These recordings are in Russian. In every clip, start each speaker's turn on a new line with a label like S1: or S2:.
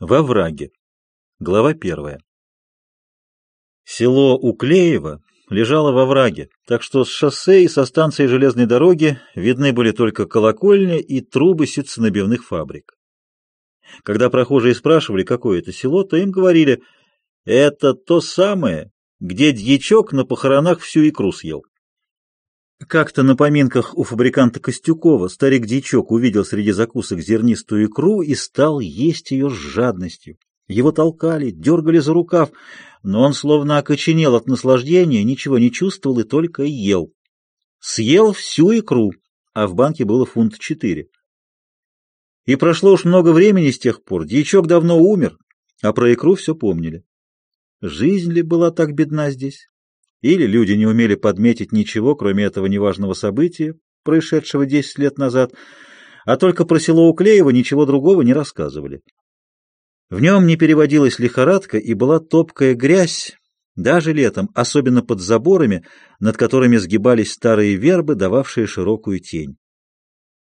S1: Во враге. Глава первая. Село Уклеево лежало во враге, так что с шоссе и со станции железной дороги видны были только колокольня и трубы ситценабивных фабрик. Когда прохожие спрашивали, какое это село, то им говорили, это то самое, где дьячок на похоронах всю икру съел. Как-то на поминках у фабриканта Костюкова старик-дичок увидел среди закусок зернистую икру и стал есть ее с жадностью. Его толкали, дергали за рукав, но он словно окоченел от наслаждения, ничего не чувствовал и только ел. Съел всю икру, а в банке было фунт четыре. И прошло уж много времени с тех пор, дьячок давно умер, а про икру все помнили. Жизнь ли была так бедна здесь? Или люди не умели подметить ничего, кроме этого неважного события, происшедшего 10 лет назад, а только про село Уклеево ничего другого не рассказывали. В нем не переводилась лихорадка и была топкая грязь, даже летом, особенно под заборами, над которыми сгибались старые вербы, дававшие широкую тень.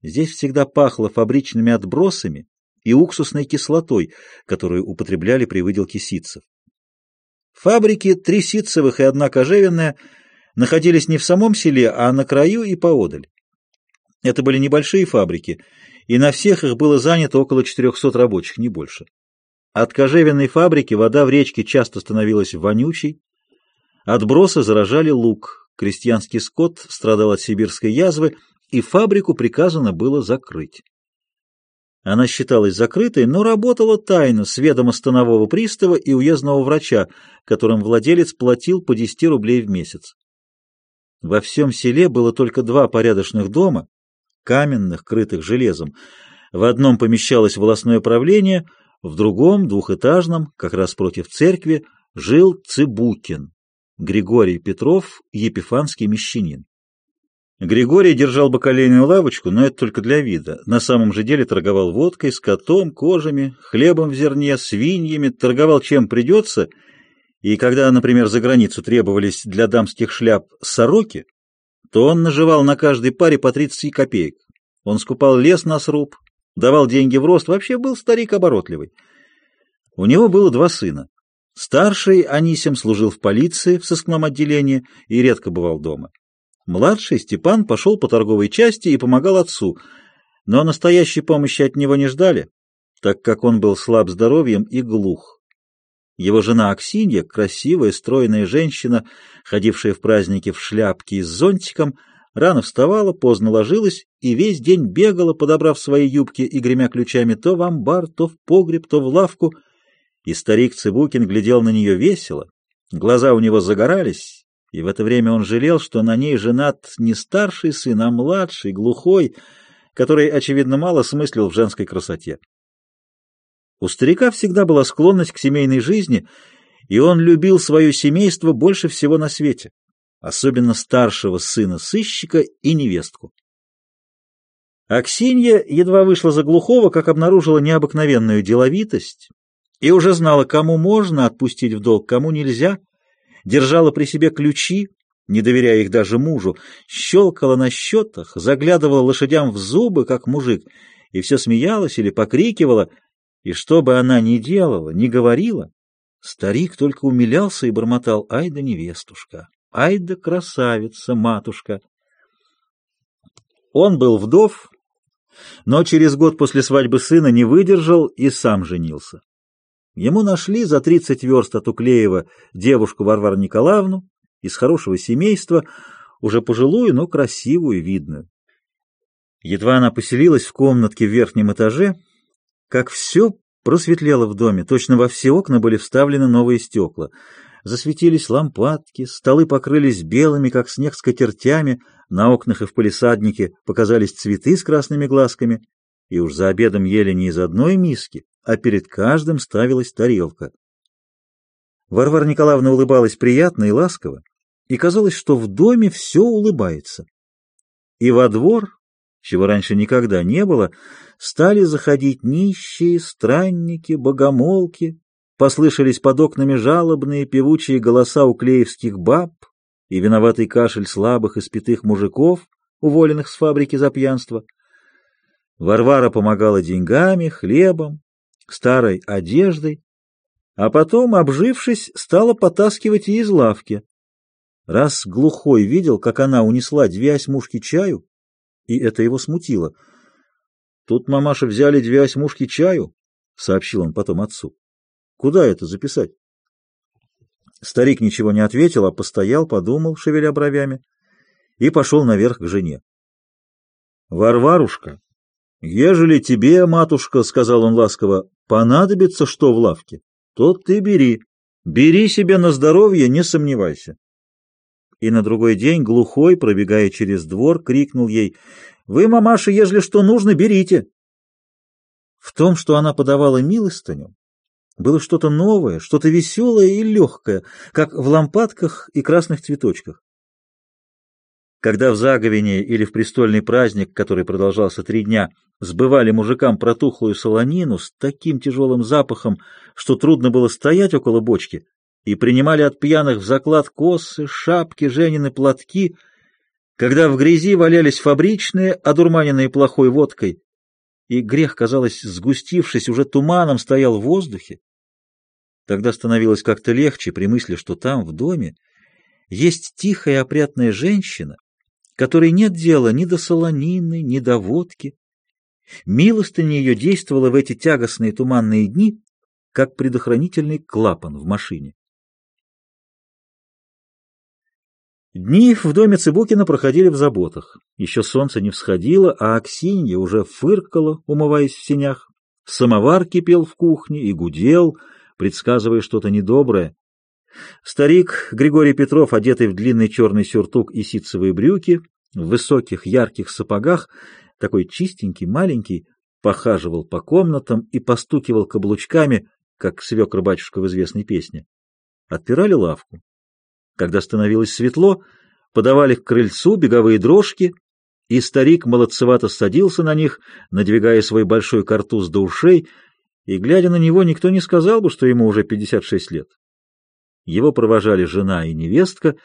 S1: Здесь всегда пахло фабричными отбросами и уксусной кислотой, которую употребляли при выделке ситцев. Фабрики, три ситцевых и одна кожевенная, находились не в самом селе, а на краю и поодаль. Это были небольшие фабрики, и на всех их было занято около 400 рабочих, не больше. От кожевенной фабрики вода в речке часто становилась вонючей, отбросы заражали лук, крестьянский скот страдал от сибирской язвы, и фабрику приказано было закрыть. Она считалась закрытой, но работала тайно с ведома станового пристава и уездного врача, которым владелец платил по 10 рублей в месяц. Во всем селе было только два порядочных дома, каменных, крытых железом. В одном помещалось волосное правление, в другом, двухэтажном, как раз против церкви, жил Цыбукин, Григорий Петров, епифанский мещанин. Григорий держал бакалейную лавочку, но это только для вида. На самом же деле торговал водкой, скотом, кожами, хлебом в зерне, свиньями, торговал чем придется. И когда, например, за границу требовались для дамских шляп сороки, то он наживал на каждой паре по 30 копеек. Он скупал лес на сруб, давал деньги в рост, вообще был старик оборотливый. У него было два сына. Старший Анисим служил в полиции в сыскном отделении и редко бывал дома. Младший Степан пошел по торговой части и помогал отцу, но настоящей помощи от него не ждали, так как он был слаб здоровьем и глух. Его жена Аксинья, красивая, стройная женщина, ходившая в праздники в шляпке и с зонтиком, рано вставала, поздно ложилась и весь день бегала, подобрав свои юбки и гремя ключами то в амбар, то в погреб, то в лавку, и старик Цыбукин глядел на нее весело, глаза у него загорались, и в это время он жалел, что на ней женат не старший сын, а младший, глухой, который, очевидно, мало смыслил в женской красоте. У старика всегда была склонность к семейной жизни, и он любил свое семейство больше всего на свете, особенно старшего сына сыщика и невестку. Аксинья едва вышла за глухого, как обнаружила необыкновенную деловитость и уже знала, кому можно отпустить в долг, кому нельзя — держала при себе ключи, не доверяя их даже мужу, щелкала на счетах, заглядывала лошадям в зубы, как мужик, и все смеялась или покрикивала, и что бы она ни делала, ни говорила, старик только умилялся и бормотал «Ай да невестушка! Ай да красавица, матушка!» Он был вдов, но через год после свадьбы сына не выдержал и сам женился. Ему нашли за 30 верст от Уклеева девушку Варвару Николаевну из хорошего семейства, уже пожилую, но красивую, видную. Едва она поселилась в комнатке в верхнем этаже, как все просветлело в доме, точно во все окна были вставлены новые стекла. Засветились лампадки, столы покрылись белыми, как снег, скатертями, на окнах и в палисаднике показались цветы с красными глазками, и уж за обедом ели не из одной миски, а перед каждым ставилась тарелка. Варвара Николаевна улыбалась приятно и ласково, и казалось, что в доме все улыбается. И во двор, чего раньше никогда не было, стали заходить нищие, странники, богомолки, послышались под окнами жалобные певучие голоса уклеевских баб и виноватый кашель слабых и спитых мужиков, уволенных с фабрики за пьянство. Варвара помогала деньгами, хлебом, старой одеждой, а потом, обжившись, стала потаскивать и из лавки. Раз глухой видел, как она унесла две осьмушки чаю, и это его смутило. «Тут, мамаша, взяли две осьмушки чаю», — сообщил он потом отцу. «Куда это записать?» Старик ничего не ответил, а постоял, подумал, шевеля бровями, и пошел наверх к жене. «Варварушка, ежели тебе, матушка, — сказал он ласково, — понадобится что в лавке, то ты бери. Бери себе на здоровье, не сомневайся». И на другой день глухой, пробегая через двор, крикнул ей, «Вы, мамаша, ежели что нужно, берите». В том, что она подавала милостыню, было что-то новое, что-то веселое и легкое, как в лампадках и красных цветочках. Когда в заговине или в престольный праздник, который продолжался три дня, сбывали мужикам протухлую солонину с таким тяжелым запахом, что трудно было стоять около бочки, и принимали от пьяных в заклад косы, шапки, женины платки, когда в грязи валялись фабричные, одурманенные плохой водкой, и грех, казалось, сгустившись, уже туманом стоял в воздухе, тогда становилось как-то легче при мысли, что там, в доме, есть тихая опрятная женщина, которой нет дела ни до солонины, ни до водки. Милостыня ее действовала в эти тягостные туманные дни, как предохранительный клапан в машине. Дни в доме Цыбукина проходили в заботах. Еще солнце не всходило, а Аксинья уже фыркала, умываясь в сенях. Самовар кипел в кухне и гудел, предсказывая что-то недоброе. Старик Григорий Петров, одетый в длинный черный сюртук и ситцевые брюки, в высоких ярких сапогах, такой чистенький, маленький, похаживал по комнатам и постукивал каблучками, как свекр-батюшка в известной песне. Отпирали лавку. Когда становилось светло, подавали к крыльцу беговые дрожки, и старик молодцевато садился на них, надвигая свой большой картуз до ушей, и, глядя на него, никто не сказал бы, что ему уже 56 лет. Его провожали жена и невестка,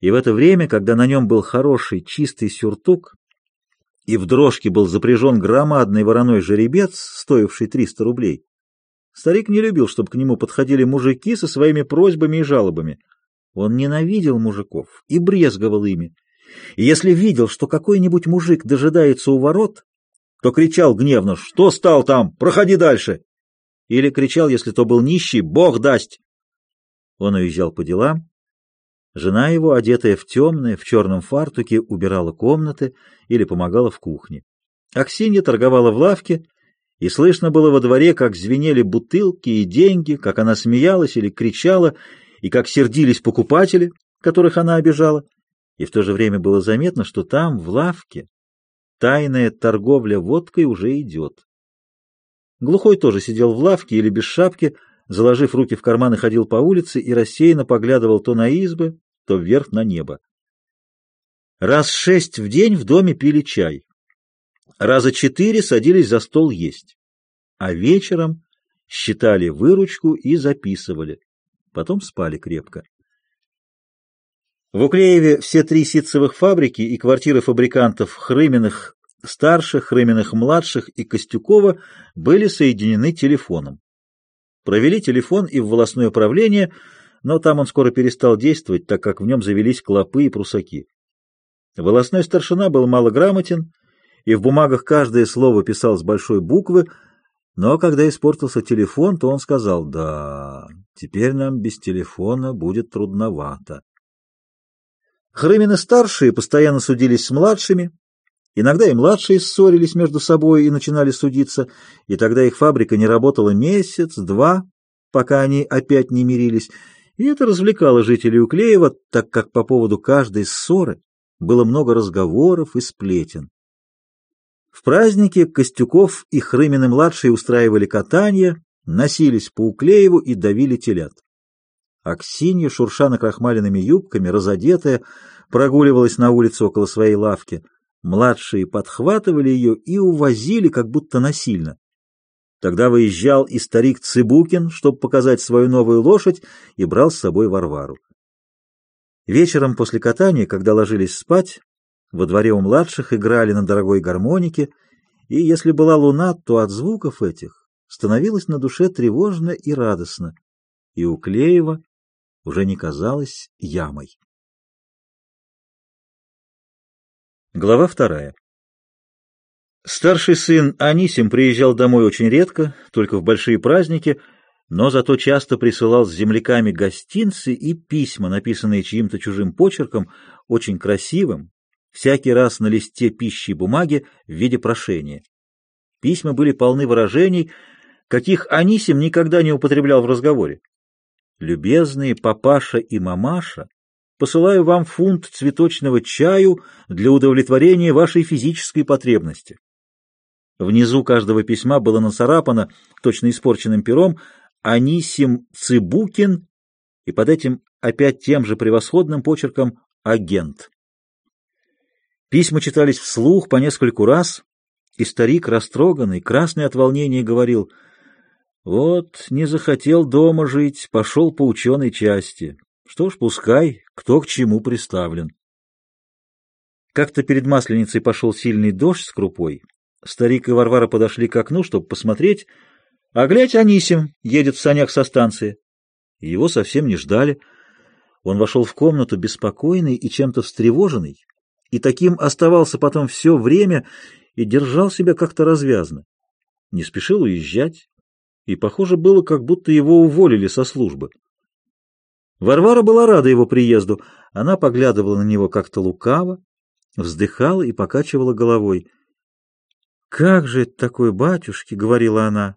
S1: и в это время, когда на нем был хороший чистый сюртук, и в дрожке был запряжен громадный вороной жеребец, стоивший 300 рублей, старик не любил, чтобы к нему подходили мужики со своими просьбами и жалобами. Он ненавидел мужиков и брезговал ими. И если видел, что какой-нибудь мужик дожидается у ворот, то кричал гневно «Что стал там? Проходи дальше!» Или кричал, если то был нищий «Бог даст!» Он уезжал по делам. Жена его, одетая в темное, в черном фартуке, убирала комнаты или помогала в кухне. Аксинья торговала в лавке, и слышно было во дворе, как звенели бутылки и деньги, как она смеялась или кричала, и как сердились покупатели, которых она обижала. И в то же время было заметно, что там, в лавке, тайная торговля водкой уже идет. Глухой тоже сидел в лавке или без шапки, заложив руки в карманы, ходил по улице и рассеянно поглядывал то на избы, то вверх на небо. Раз шесть в день в доме пили чай. Раза четыре садились за стол есть. А вечером считали выручку и записывали. Потом спали крепко. В Уклееве все три ситцевых фабрики и квартиры фабрикантов Хрыминых старших, Хрыминых младших и Костюкова были соединены телефоном. Провели телефон и в волосное управление, но там он скоро перестал действовать, так как в нем завелись клопы и прусаки. Волосной старшина был малограмотен, и в бумагах каждое слово писал с большой буквы, но когда испортился телефон, то он сказал, «Да, теперь нам без телефона будет трудновато». Хрымины-старшие постоянно судились с младшими, иногда и младшие ссорились между собой и начинали судиться, и тогда их фабрика не работала месяц, два, пока они опять не мирились, и это развлекало жителей Уклеева, так как по поводу каждой ссоры было много разговоров и сплетен. В празднике Костюков и Хрымины-младшие устраивали катание, носились по Уклееву и давили телят. Аксинья, шурша накрахмаленными юбками, разодетая, прогуливалась на улице около своей лавки. Младшие подхватывали ее и увозили, как будто насильно. Тогда выезжал и старик Цыбукин, чтобы показать свою новую лошадь, и брал с собой Варвару. Вечером после катания, когда ложились спать, во дворе у младших играли на дорогой гармонике, и если была луна, то от звуков этих становилось на душе тревожно и радостно, и у Клеева уже не казалось ямой. Глава вторая. Старший сын Анисим приезжал домой очень редко, только в большие праздники, но зато часто присылал с земляками гостинцы и письма, написанные чьим-то чужим почерком, очень красивым, всякий раз на листе пищи и бумаги в виде прошения. Письма были полны выражений, каких Анисим никогда не употреблял в разговоре. «Любезные папаша и мамаша, посылаю вам фунт цветочного чаю для удовлетворения вашей физической потребности». Внизу каждого письма было нацарапано, точно испорченным пером, Анисим Цыбукин и под этим опять тем же превосходным почерком «Агент». Письма читались вслух по нескольку раз, и старик, растроганный, красный от волнения, говорил — вот, не захотел дома жить, пошел по ученой части. Что ж, пускай, кто к чему приставлен. Как-то перед Масленицей пошел сильный дождь с крупой. Старик и Варвара подошли к окну, чтобы посмотреть, а глядь, Анисим едет в санях со станции. Его совсем не ждали. Он вошел в комнату беспокойный и чем-то встревоженный, и таким оставался потом все время и держал себя как-то развязно. Не спешил уезжать, и похоже было, как будто его уволили со службы. Варвара была рада его приезду. Она поглядывала на него как-то лукаво, вздыхала и покачивала головой. «Как же это такое, батюшки?» — говорила она.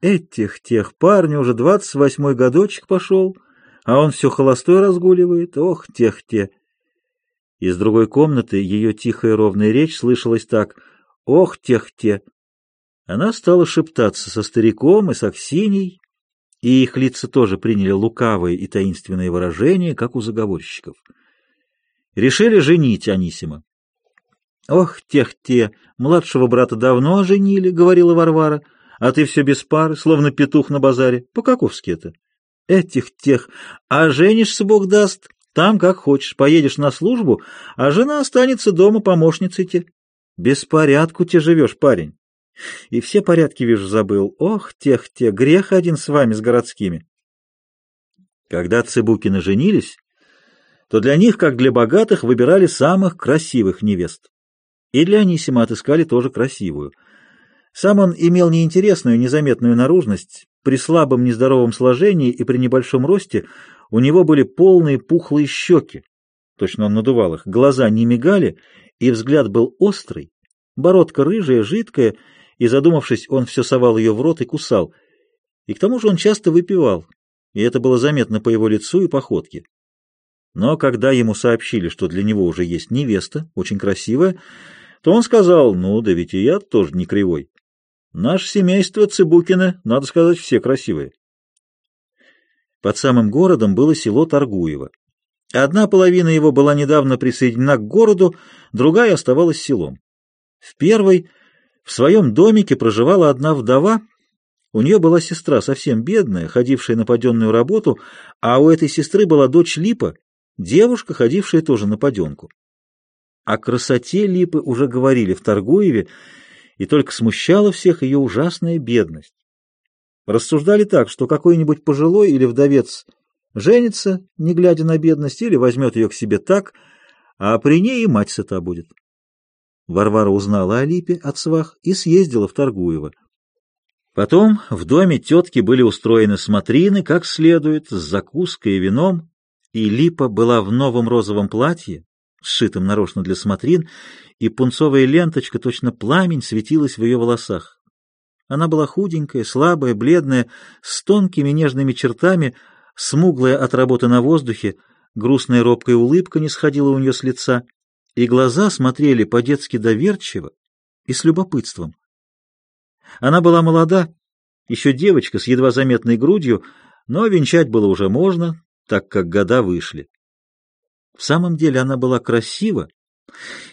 S1: «Этих-тех парня уже двадцать восьмой годочек пошел, а он все холостой разгуливает. Ох, тех-те!» Из другой комнаты ее тихая ровная речь слышалась так. «Ох, тех-те!» Она стала шептаться со стариком и с Аксиней, и их лица тоже приняли лукавые и таинственные выражения, как у заговорщиков. Решили женить Анисима. «Ох, тех-те, младшего брата давно оженили», — говорила Варвара, «а ты все без пары, словно петух на базаре. По-каковски это?» «Этих-тех, а женишься, Бог даст, там как хочешь, поедешь на службу, а жена останется дома помощницей тебе. Беспорядку тебе живешь, парень». И все порядки, вижу, забыл. Ох, тех-те, грех один с вами, с городскими. Когда Цыбукины женились, то для них, как для богатых, выбирали самых красивых невест. И для Анисима отыскали тоже красивую. Сам он имел неинтересную, незаметную наружность. При слабом, нездоровом сложении и при небольшом росте у него были полные пухлые щеки. Точно он надувал их. Глаза не мигали, и взгляд был острый. Бородка рыжая, жидкая, и, задумавшись, он все совал ее в рот и кусал. И к тому же он часто выпивал, и это было заметно по его лицу и походке. Но когда ему сообщили, что для него уже есть невеста, очень красивая, то он сказал, ну, да ведь и я тоже не кривой. Наше семейство Цыбукина, надо сказать, все красивые. Под самым городом было село Торгуево. Одна половина его была недавно присоединена к городу, другая оставалась селом. В первой в своем домике проживала одна вдова, у нее была сестра совсем бедная, ходившая на паденную работу, а у этой сестры была дочь Липа, девушка, ходившая тоже на паденку. О красоте Липы уже говорили в Торгуеве, и только смущала всех ее ужасная бедность. Рассуждали так, что какой-нибудь пожилой или вдовец женится, не глядя на бедность, или возьмет ее к себе так, а при ней и мать сыта будет. Варвара узнала о Липе от свах и съездила в Торгуево. Потом в доме тетки были устроены смотрины как следует, с закуской и вином, и Липа была в новом розовом платье, сшитом нарочно для смотрин, и пунцовая ленточка, точно пламень, светилась в ее волосах. Она была худенькая, слабая, бледная, с тонкими нежными чертами, смуглая от работы на воздухе, грустная робкая улыбка не сходила у нее с лица — и глаза смотрели по-детски доверчиво и с любопытством. Она была молода, еще девочка с едва заметной грудью, но венчать было уже можно, так как года вышли. В самом деле она была красива,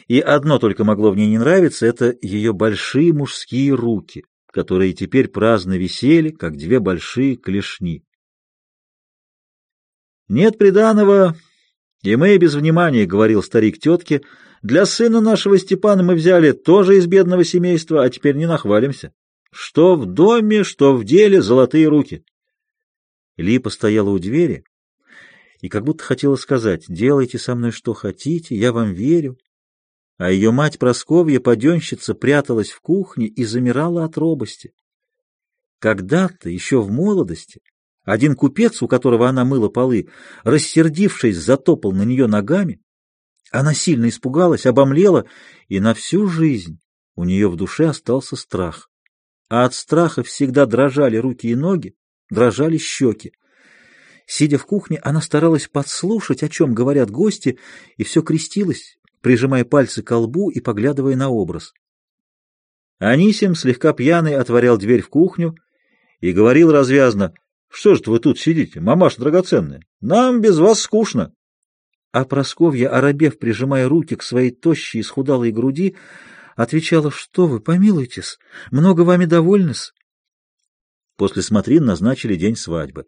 S1: и одно только могло в ней не нравиться — это ее большие мужские руки, которые теперь праздно висели, как две большие клешни. Нет приданого, и мы без внимания, — говорил старик тетке, — для сына нашего Степана мы взяли тоже из бедного семейства, а теперь не нахвалимся. Что в доме, что в деле золотые руки. Липа стояла у двери и как будто хотела сказать «Делайте со мной что хотите, я вам верю». А ее мать Просковья, паденщица, пряталась в кухне и замирала от робости. Когда-то, еще в молодости, один купец, у которого она мыла полы, рассердившись, затопал на нее ногами. Она сильно испугалась, обомлела, и на всю жизнь у нее в душе остался страх. А от страха всегда дрожали руки и ноги, дрожали щеки. Сидя в кухне, она старалась подслушать, о чем говорят гости, и все крестилась, прижимая пальцы к лбу и поглядывая на образ. Анисим, слегка пьяный, отворял дверь в кухню и говорил развязно, «Что же вы тут сидите, мамаша драгоценная? Нам без вас скучно». А Просковья, оробев, прижимая руки к своей тощей и схудалой груди, отвечала, «Что вы, помилуйтесь, много вами довольны-с». После смотрин назначили день свадьбы.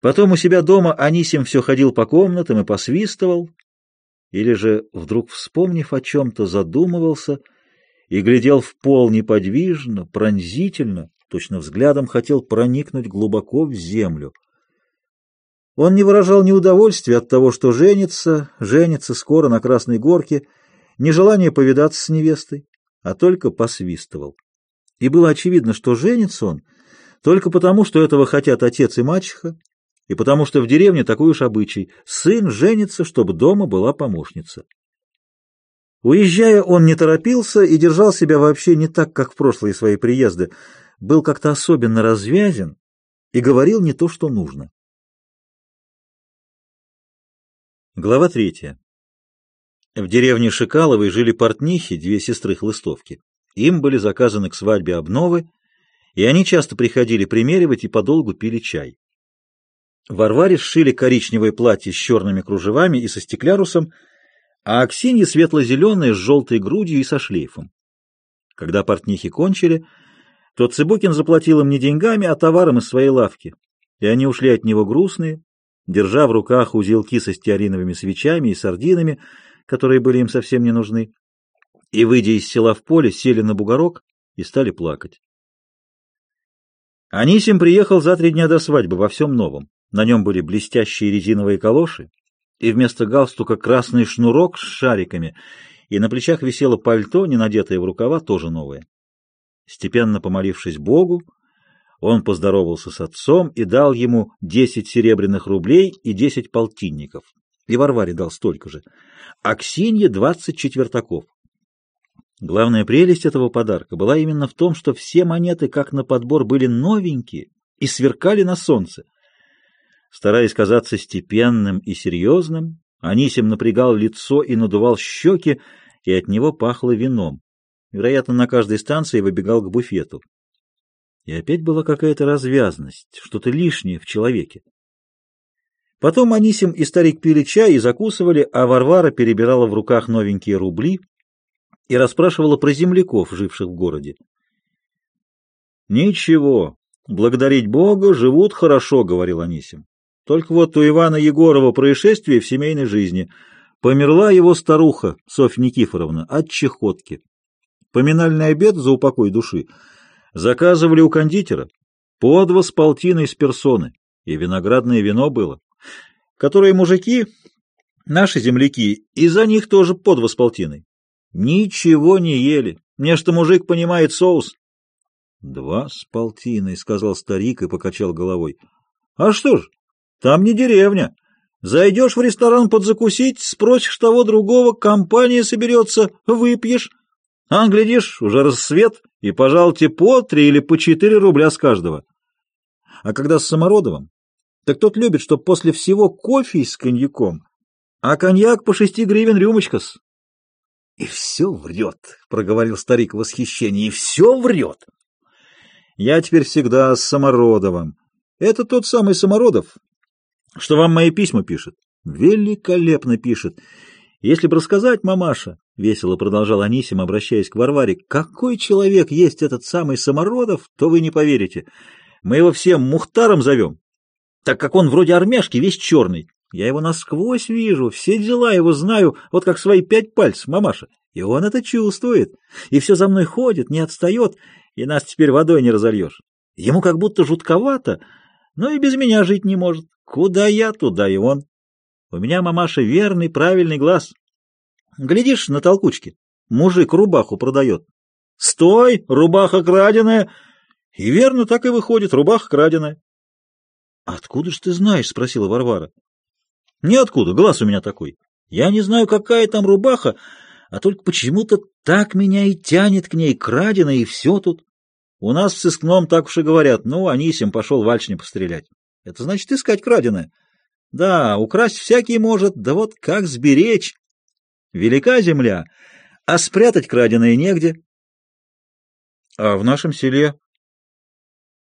S1: Потом у себя дома Анисим все ходил по комнатам и посвистывал, или же, вдруг вспомнив о чем-то, задумывался и глядел в пол неподвижно, пронзительно, точно взглядом хотел проникнуть глубоко в землю. Он не выражал ни удовольствия от того, что женится, женится скоро на Красной Горке, ни желания повидаться с невестой, а только посвистывал. И было очевидно, что женится он только потому, что этого хотят отец и мачеха, и потому что в деревне такой уж обычай — сын женится, чтобы дома была помощница. Уезжая, он не торопился и держал себя вообще не так, как в прошлые свои приезды, был как-то особенно развязен и говорил не то, что нужно. Глава третья. В деревне Шикаловой жили портнихи, две сестры хлыстовки. Им были заказаны к свадьбе обновы, и они часто приходили примеривать и подолгу пили чай. Варваре сшили коричневое платье с черными кружевами и со стеклярусом, а Аксинье светло-зеленое с желтой грудью и со шлейфом. Когда портнихи кончили, то Цыбукин заплатил им не деньгами, а товаром из своей лавки, и они ушли от него грустные, держа в руках узелки со стеариновыми свечами и сардинами, которые были им совсем не нужны, и, выйдя из села в поле, сели на бугорок и стали плакать. Анисим приехал за три дня до свадьбы во всем новом. На нем были блестящие резиновые калоши, и вместо галстука красный шнурок с шариками, и на плечах висело пальто, не надетое в рукава, тоже новое. Степенно помолившись Богу, он поздоровался с отцом и дал ему десять серебряных рублей и десять полтинников. И Варваре дал столько же. А Ксинье двадцать четвертаков. Главная прелесть этого подарка была именно в том, что все монеты, как на подбор, были новенькие и сверкали на солнце. Стараясь казаться степенным и серьезным, Анисим напрягал лицо и надувал щеки, и от него пахло вином. Вероятно, на каждой станции выбегал к буфету. И опять была какая-то развязность, что-то лишнее в человеке. Потом Анисим и старик пили чай и закусывали, а Варвара перебирала в руках новенькие рубли и расспрашивала про земляков, живших в городе. «Ничего, благодарить Бога, живут хорошо», — говорил Анисим. Только вот у Ивана Егорова происшествие в семейной жизни. Померла его старуха, Софья Никифоровна, от чехотки. Поминальный обед за упокой души заказывали у кондитера по с полтиной с персоны, и виноградное вино было, которые мужики, наши земляки, и за них тоже по с полтиной. Ничего не ели. Мне что мужик понимает соус. — Два с полтиной, — сказал старик и покачал головой. — А что ж, там не деревня. Зайдешь в ресторан подзакусить, спросишь того другого, компания соберется, выпьешь. А, глядишь, уже рассвет, и, пожалуйте, по три или по четыре рубля с каждого. А когда с Самородовым, так тот любит, чтоб после всего кофе с коньяком, а коньяк по шести гривен рюмочка-с. — И все врет, — проговорил старик в восхищении, — и все врет. Я теперь всегда с Самородовым. Это тот самый Самородов, что вам мои письма пишет? Великолепно пишет. Если бы рассказать, мамаша, — весело продолжал Анисим, обращаясь к Варваре, — какой человек есть этот самый Самородов, то вы не поверите. Мы его всем Мухтаром зовем, так как он вроде армяшки, весь черный. Я его насквозь вижу, все дела его знаю, вот как свои пять пальцев, мамаша. И он это чувствует, и все за мной ходит, не отстает, и нас теперь водой не разольешь. Ему как будто жутковато, но и без меня жить не может. Куда я, туда и он. У меня, мамаша, верный, правильный глаз. Глядишь на толкучке, мужик рубаху продает. Стой, рубаха краденая! И верно, так и выходит, рубаха краденая. Откуда ж ты знаешь? — спросила Варвара. Ниоткуда, глаз у меня такой. Я не знаю, какая там рубаха, а только почему-то так меня и тянет к ней, крадено, и все тут. У нас в сыскном так уж и говорят, ну, Анисим пошел вальшни пострелять. Это значит искать краденое. Да, украсть всякий может, да вот как сберечь? Велика земля, а спрятать краденое негде. А в нашем селе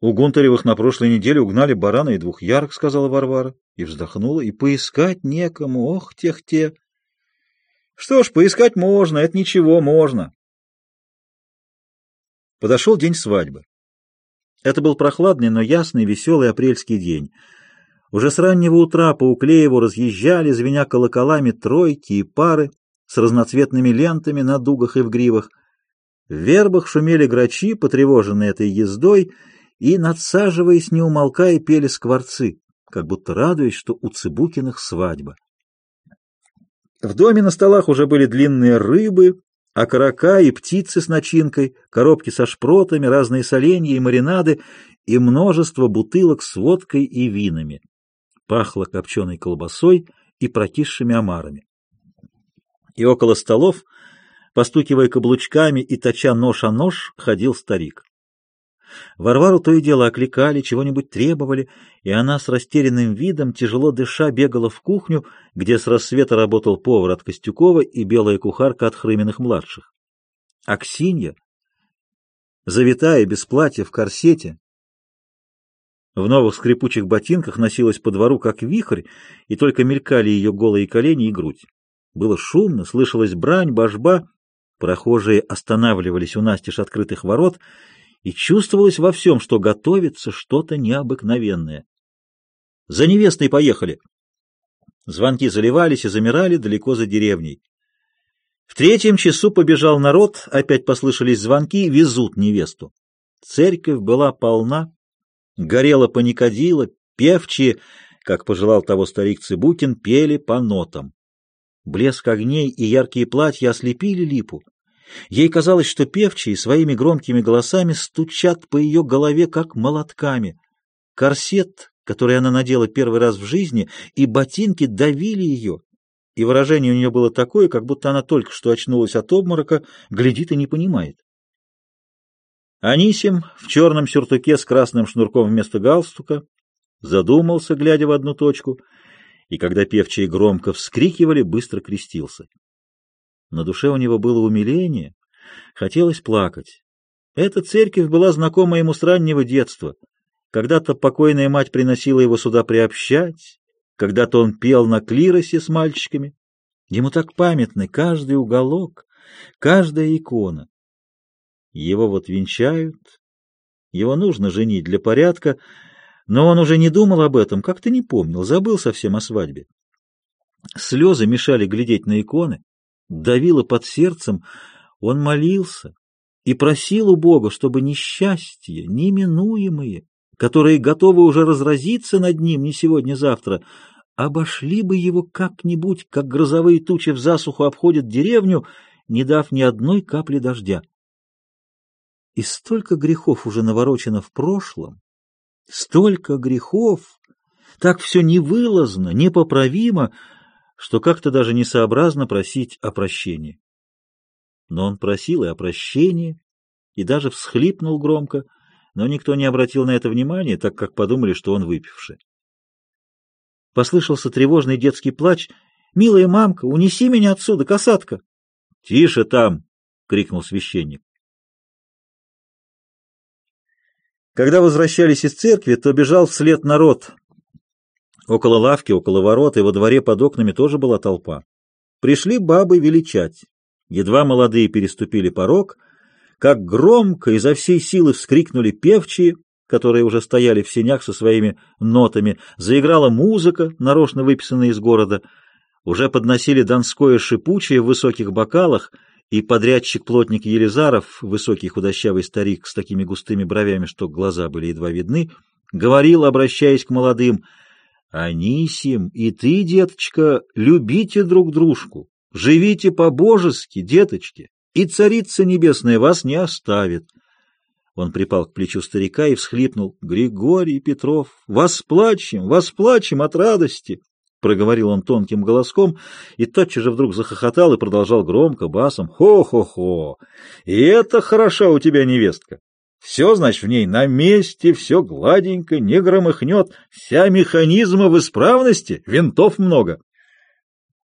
S1: у Гунтаревых на прошлой неделе угнали барана и двух ярок, сказала Варвара, и вздохнула, и поискать некому, ох, тех-те. Что ж, поискать можно, это ничего, можно. Подошел день свадьбы. Это был прохладный, но ясный, веселый апрельский день. Уже с раннего утра по Уклееву разъезжали, звеня колоколами, тройки и пары с разноцветными лентами на дугах и в гривах. В вербах шумели грачи, потревоженные этой ездой, и, надсаживаясь, не умолкая, пели скворцы, как будто радуясь, что у Цыбукиных свадьба. В доме на столах уже были длинные рыбы, окорока и птицы с начинкой, коробки со шпротами, разные соленья и маринады и множество бутылок с водкой и винами. Пахло копченой колбасой и прокисшими омарами. И около столов, постукивая каблучками и точа нож о нож, ходил старик. Варвару то и дело окликали, чего-нибудь требовали, и она с растерянным видом, тяжело дыша, бегала в кухню, где с рассвета работал повар от Костюкова и белая кухарка от Хрыминых-младших. Аксинья, завитая без платья в корсете, в новых скрипучих ботинках носилась по двору, как вихрь, и только мелькали ее голые колени и грудь. Было шумно, слышалась брань, божба, прохожие останавливались у настежь открытых ворот — и чувствовалось во всем, что готовится что-то необыкновенное. «За невестой поехали!» Звонки заливались и замирали далеко за деревней. В третьем часу побежал народ, опять послышались звонки, везут невесту. Церковь была полна, горела паникодила, певчие, как пожелал того старик Цыбукин, пели по нотам. Блеск огней и яркие платья ослепили липу. Ей казалось, что певчие своими громкими голосами стучат по ее голове, как молотками. Корсет, который она надела первый раз в жизни, и ботинки давили ее, и выражение у нее было такое, как будто она только что очнулась от обморока, глядит и не понимает. Анисим в черном сюртуке с красным шнурком вместо галстука задумался, глядя в одну точку, и когда певчие громко вскрикивали, быстро крестился. На душе у него было умиление, хотелось плакать. Эта церковь была знакома ему с раннего детства. Когда-то покойная мать приносила его сюда приобщать, когда-то он пел на клиросе с мальчиками. Ему так памятны каждый уголок, каждая икона. Его вот венчают, его нужно женить для порядка, но он уже не думал об этом, как-то не помнил, забыл совсем о свадьбе. Слезы мешали глядеть на иконы, давило под сердцем, он молился и просил у Бога, чтобы несчастья, неминуемые, которые готовы уже разразиться над ним не сегодня-завтра, обошли бы его как-нибудь, как грозовые тучи в засуху обходят деревню, не дав ни одной капли дождя. И столько грехов уже наворочено в прошлом, столько грехов, так все невылазно, непоправимо, что как-то даже несообразно просить о прощении. Но он просил и о прощении, и даже всхлипнул громко, но никто не обратил на это внимания, так как подумали, что он выпивший. Послышался тревожный детский плач. «Милая мамка, унеси меня отсюда, касатка!» «Тише там!» — крикнул священник. Когда возвращались из церкви, то бежал вслед народ, Около лавки, около ворот и во дворе под окнами тоже была толпа. Пришли бабы величать. Едва молодые переступили порог, как громко изо всей силы вскрикнули певчие, которые уже стояли в сенях со своими нотами, заиграла музыка, нарочно выписанная из города, уже подносили донское шипучее в высоких бокалах, и подрядчик-плотник Елизаров, высокий худощавый старик с такими густыми бровями, что глаза были едва видны, говорил, обращаясь к молодым, «Анисим, и ты, деточка, любите друг дружку, живите по-божески, деточки, и Царица Небесная вас не оставит». Он припал к плечу старика и всхлипнул. «Григорий Петров, восплачем, восплачем от радости!» Проговорил он тонким голоском и тотчас же вдруг захохотал и продолжал громко, басом. «Хо-хо-хо! И это хороша у тебя невестка! Все, значит, в ней на месте, все гладенько, не громыхнет, вся механизма в исправности, винтов много!»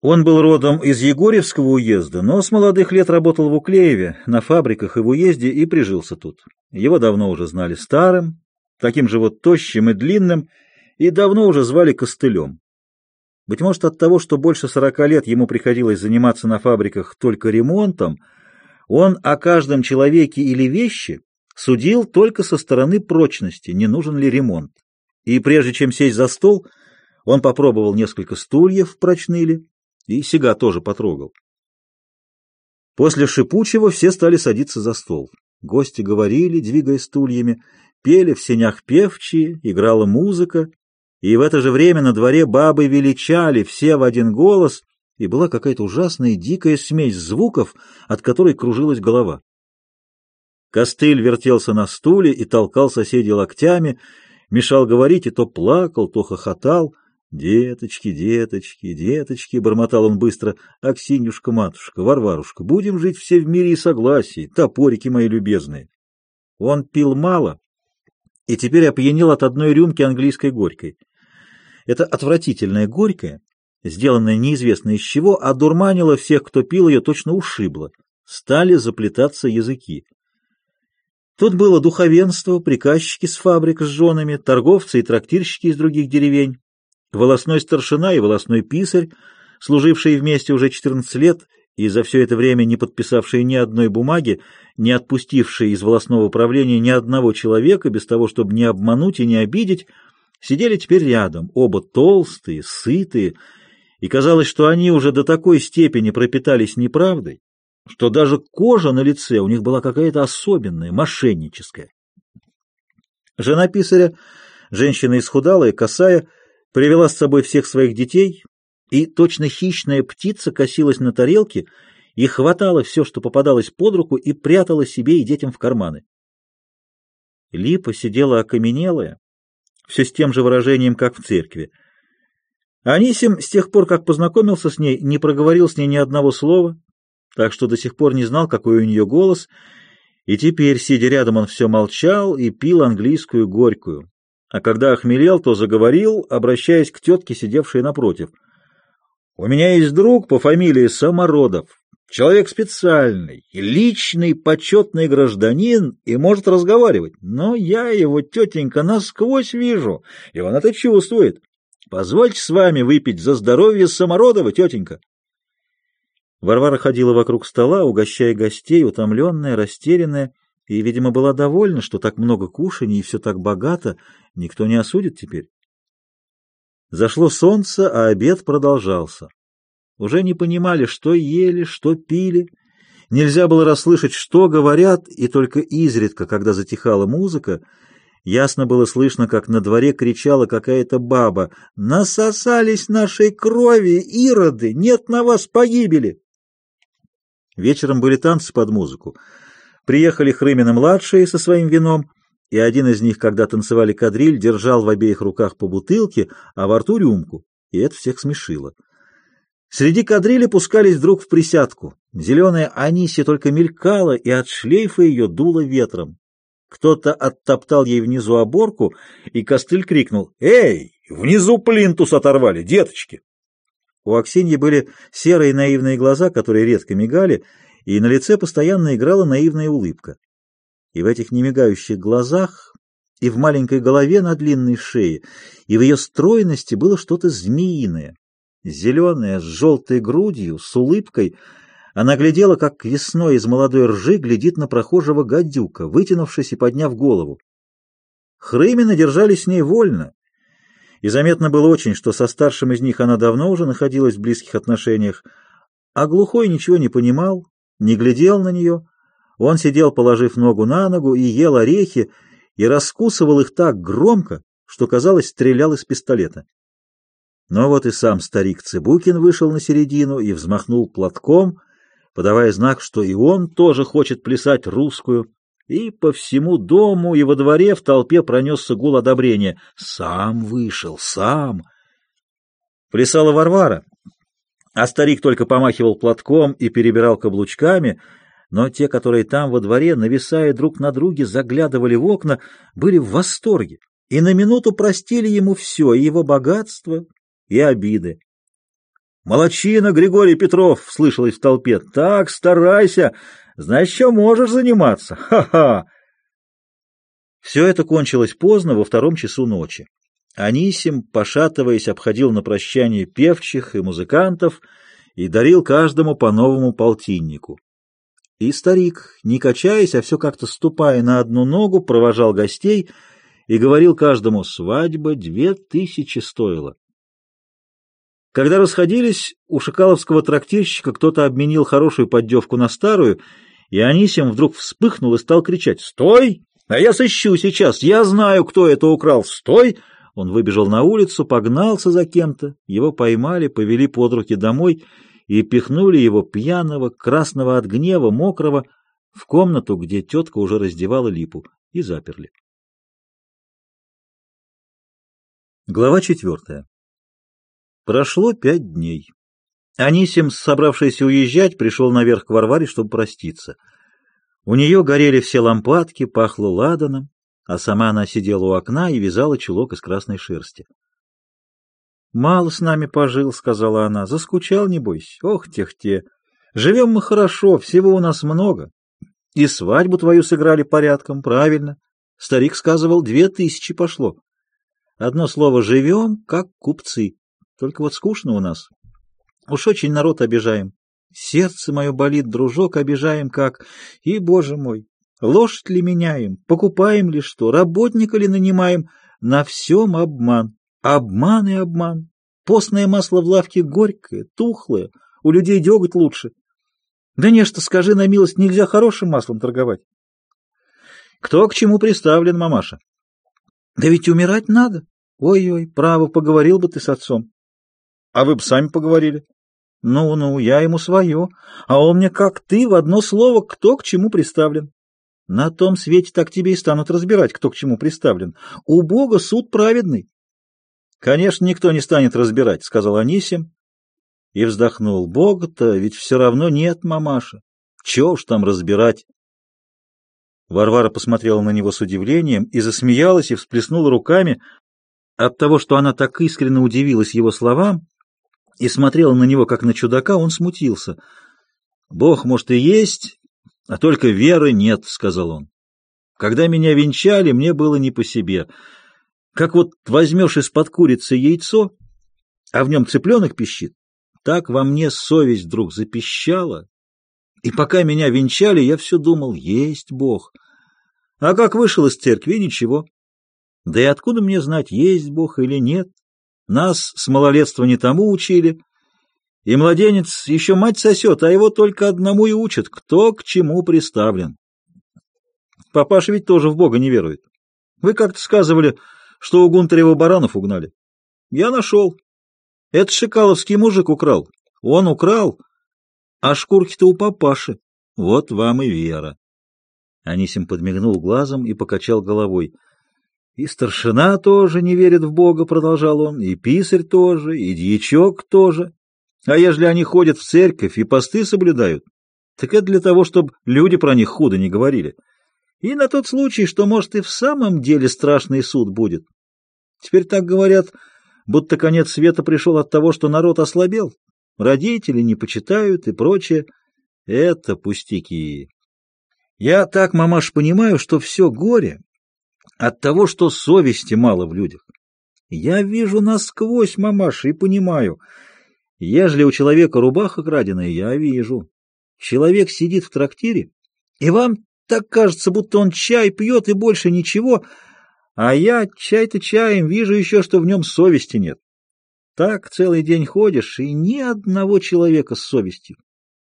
S1: Он был родом из Егорьевского уезда, но с молодых лет работал в Уклееве, на фабриках и в уезде, и прижился тут. Его давно уже знали старым, таким же вот тощим и длинным, и давно уже звали Костылем. Быть может, от того, что больше сорока лет ему приходилось заниматься на фабриках только ремонтом, он о каждом человеке или вещи судил только со стороны прочности, не нужен ли ремонт. И прежде чем сесть за стол, он попробовал несколько стульев, прочны ли, и сига тоже потрогал. После шипучего все стали садиться за стол. Гости говорили, двигая стульями, пели в сенях певчие, играла музыка, и в это же время на дворе бабы величали все в один голос, и была какая-то ужасная дикая смесь звуков, от которой кружилась голова. Костыль вертелся на стуле и толкал соседей локтями, мешал говорить и то плакал, то хохотал — «Деточки, деточки, деточки!» — бормотал он быстро. «Аксинюшка, матушка, Варварушка, будем жить все в мире и согласии, топорики мои любезные!» Он пил мало и теперь опьянел от одной рюмки английской горькой. Это отвратительная горькая, сделанная неизвестно из чего, одурманила всех, кто пил ее, точно ушибло. Стали заплетаться языки. Тут было духовенство, приказчики с фабрик с женами, торговцы и трактирщики из других деревень, волосной старшина и волосной писарь, служившие вместе уже 14 лет и за все это время не подписавшие ни одной бумаги, не отпустившие из волосного управления ни одного человека без того, чтобы не обмануть и не обидеть, сидели теперь рядом, оба толстые, сытые, и казалось, что они уже до такой степени пропитались неправдой, что даже кожа на лице у них была какая-то особенная, мошенническая. Жена писаря, женщина исхудалая, косая, привела с собой всех своих детей, и точно хищная птица косилась на тарелке и хватала все, что попадалось под руку, и прятала себе и детям в карманы. Липа сидела окаменелая, все с тем же выражением, как в церкви. Анисим, с тех пор, как познакомился с ней, не проговорил с ней ни одного слова, так что до сих пор не знал, какой у нее голос, и теперь, сидя рядом, он все молчал и пил английскую горькую а когда охмелел, то заговорил, обращаясь к тетке, сидевшей напротив. «У меня есть друг по фамилии Самородов, человек специальный, личный, почетный гражданин и может разговаривать, но я его, тетенька, насквозь вижу, и он это чувствует. Позвольте с вами выпить за здоровье Самородова, тетенька». Варвара ходила вокруг стола, угощая гостей, утомленная, растерянная, и, видимо, была довольна, что так много кушаний и все так богато, никто не осудит теперь. Зашло солнце, а обед продолжался. Уже не понимали, что ели, что пили. Нельзя было расслышать, что говорят, и только изредка, когда затихала музыка, ясно было слышно, как на дворе кричала какая-то баба «Насосались нашей крови, ироды! Нет на вас погибели!» Вечером были танцы под музыку. Приехали Хрымины-младшие со своим вином, и один из них, когда танцевали кадриль, держал в обеих руках по бутылке, а во рту рюмку, и это всех смешило. Среди кадрили пускались вдруг в присядку. Зеленая Анисия только мелькала, и от шлейфа ее дуло ветром. Кто-то оттоптал ей внизу оборку, и костыль крикнул «Эй, внизу плинтус оторвали, деточки!» У Аксиньи были серые наивные глаза, которые редко мигали, и на лице постоянно играла наивная улыбка. И в этих немигающих глазах, и в маленькой голове на длинной шее, и в ее стройности было что-то змеиное. Зеленая, с желтой грудью, с улыбкой, она глядела, как весной из молодой ржи глядит на прохожего гадюка, вытянувшись и подняв голову. Хрымины держались с ней вольно, и заметно было очень, что со старшим из них она давно уже находилась в близких отношениях, а глухой ничего не понимал, не глядел на нее. Он сидел, положив ногу на ногу, и ел орехи, и раскусывал их так громко, что, казалось, стрелял из пистолета. Но вот и сам старик Цыбукин вышел на середину и взмахнул платком, подавая знак, что и он тоже хочет плясать русскую, и по всему дому и во дворе в толпе пронесся гул одобрения. Сам вышел, сам. Плясала Варвара, а старик только помахивал платком и перебирал каблучками, но те, которые там во дворе, нависая друг на друге, заглядывали в окна, были в восторге и на минуту простили ему все, и его богатство, и обиды. «Молодчина, Григорий Петров!» — слышалось в толпе. «Так, старайся! Значит, что можешь заниматься? Ха-ха!» Все это кончилось поздно, во втором часу ночи. Анисим, пошатываясь, обходил на прощание певчих и музыкантов и дарил каждому по новому полтиннику. И старик, не качаясь, а все как-то ступая на одну ногу, провожал гостей и говорил каждому «свадьба две тысячи стоила». Когда расходились, у шакаловского трактирщика кто-то обменил хорошую поддевку на старую, и Анисим вдруг вспыхнул и стал кричать «Стой! А я сыщу сейчас! Я знаю, кто это украл! Стой!» Он выбежал на улицу, погнался за кем-то, его поймали, повели под руки домой и пихнули его пьяного, красного от гнева, мокрого, в комнату, где тетка уже раздевала липу, и заперли. Глава четвертая Прошло пять дней. Анисим, собравшийся уезжать, пришел наверх к Варваре, чтобы проститься. У нее горели все лампадки, пахло ладаном, а сама она сидела у окна и вязала чулок из красной шерсти. «Мало с нами пожил», — сказала она, — «заскучал, небось? Ох, тех-те! Живем мы хорошо, всего у нас много. И свадьбу твою сыграли порядком, правильно. Старик сказывал, две тысячи пошло. Одно слово «живем», как купцы. Только вот скучно у нас. Уж очень народ обижаем. Сердце мое болит, дружок, обижаем как. И, боже мой, лошадь ли меняем, покупаем ли что, работника ли нанимаем. На всем обман. Обман и обман. Постное масло в лавке горькое, тухлое, у людей деготь лучше. Да нечто, скажи на милость, нельзя хорошим маслом торговать. Кто к чему приставлен, мамаша? Да ведь умирать надо. Ой-ой, право, поговорил бы ты с отцом. А вы бы сами поговорили. Ну-ну, я ему свое, а он мне, как ты, в одно слово, кто к чему приставлен. На том свете так тебе и станут разбирать, кто к чему приставлен. У Бога суд праведный. Конечно, никто не станет разбирать, сказал Анисим и вздохнул. Бога-то ведь все равно нет, мамаша. Чего уж там разбирать? Варвара посмотрела на него с удивлением и засмеялась и всплеснула руками. От того, что она так искренне удивилась его словам, и смотрел на него, как на чудака, он смутился. «Бог, может, и есть, а только веры нет», — сказал он. «Когда меня венчали, мне было не по себе. Как вот возьмешь из-под курицы яйцо, а в нем цыпленок пищит, так во мне совесть вдруг запищала. И пока меня венчали, я все думал, есть Бог. А как вышел из церкви, ничего. Да и откуда мне знать, есть Бог или нет?» Нас с малолетства не тому учили, и младенец еще мать сосет, а его только одному и учат, кто к чему приставлен. Папаша ведь тоже в Бога не верует. Вы как-то сказывали, что у Гунтарева баранов угнали. Я нашел. Это шикаловский мужик украл. Он украл, а шкурки-то у папаши. Вот вам и вера. Анисим подмигнул глазом и покачал головой — и старшина тоже не верит в Бога, продолжал он, и писарь тоже, и дьячок тоже. А ежели они ходят в церковь и посты соблюдают, так это для того, чтобы люди про них худо не говорили. И на тот случай, что, может, и в самом деле страшный суд будет. Теперь так говорят, будто конец света пришел от того, что народ ослабел, родители не почитают и прочее. Это пустяки. Я так, мамаш, понимаю, что все горе от того, что совести мало в людях. Я вижу насквозь, мамаша, и понимаю. Ежели у человека рубаха краденая, я вижу. Человек сидит в трактире, и вам так кажется, будто он чай пьет и больше ничего, а я чай-то чаем вижу еще, что в нем совести нет. Так целый день ходишь, и ни одного человека с совестью.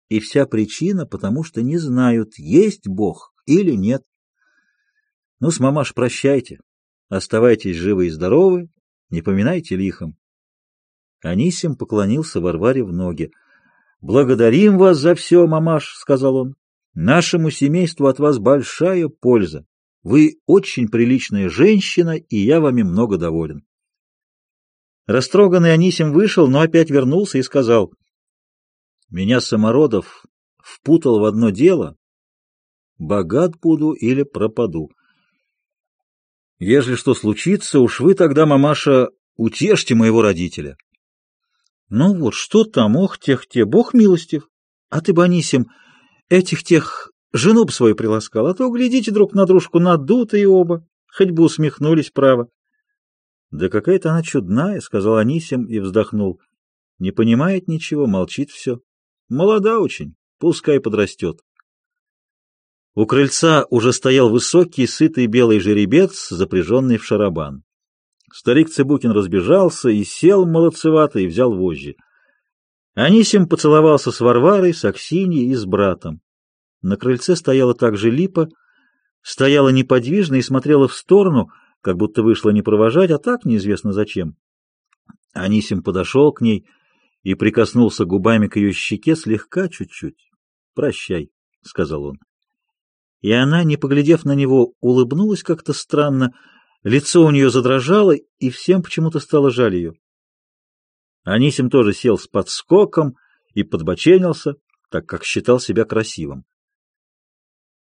S1: И вся причина, потому что не знают, есть Бог или нет. Ну, с мамаш, прощайте. Оставайтесь живы и здоровы, не поминайте лихом. Анисим поклонился Варваре в ноги. «Благодарим вас за все, мамаш», — сказал он. «Нашему семейству от вас большая польза. Вы очень приличная женщина, и я вами много доволен». Растроганный Анисим вышел, но опять вернулся и сказал, «Меня Самородов впутал в одно дело. Богат буду или пропаду. Ежели что случится, уж вы тогда, мамаша, утешьте моего родителя». Ну вот, что там, ох, тех-те, бог милостив. А ты, Банисим, этих-тех жену б свою приласкал, а то, глядите друг на дружку, надутые оба, хоть бы усмехнулись, право. Да какая-то она чудная, — сказал Анисим и вздохнул. Не понимает ничего, молчит все. Молода очень, пускай подрастет. У крыльца уже стоял высокий, сытый белый жеребец, запряженный в шарабан. Старик Цыбукин разбежался и сел молодцевато и взял вожжи. Анисим поцеловался с Варварой, с Аксиньей и с братом. На крыльце стояла также липа, стояла неподвижно и смотрела в сторону, как будто вышла не провожать, а так неизвестно зачем. Анисим подошел к ней и прикоснулся губами к ее щеке слегка чуть-чуть. «Прощай», — сказал он. И она, не поглядев на него, улыбнулась как-то странно, — Лицо у нее задрожало, и всем почему-то стало жаль ее. Анисим тоже сел с подскоком и подбоченился, так как считал себя красивым.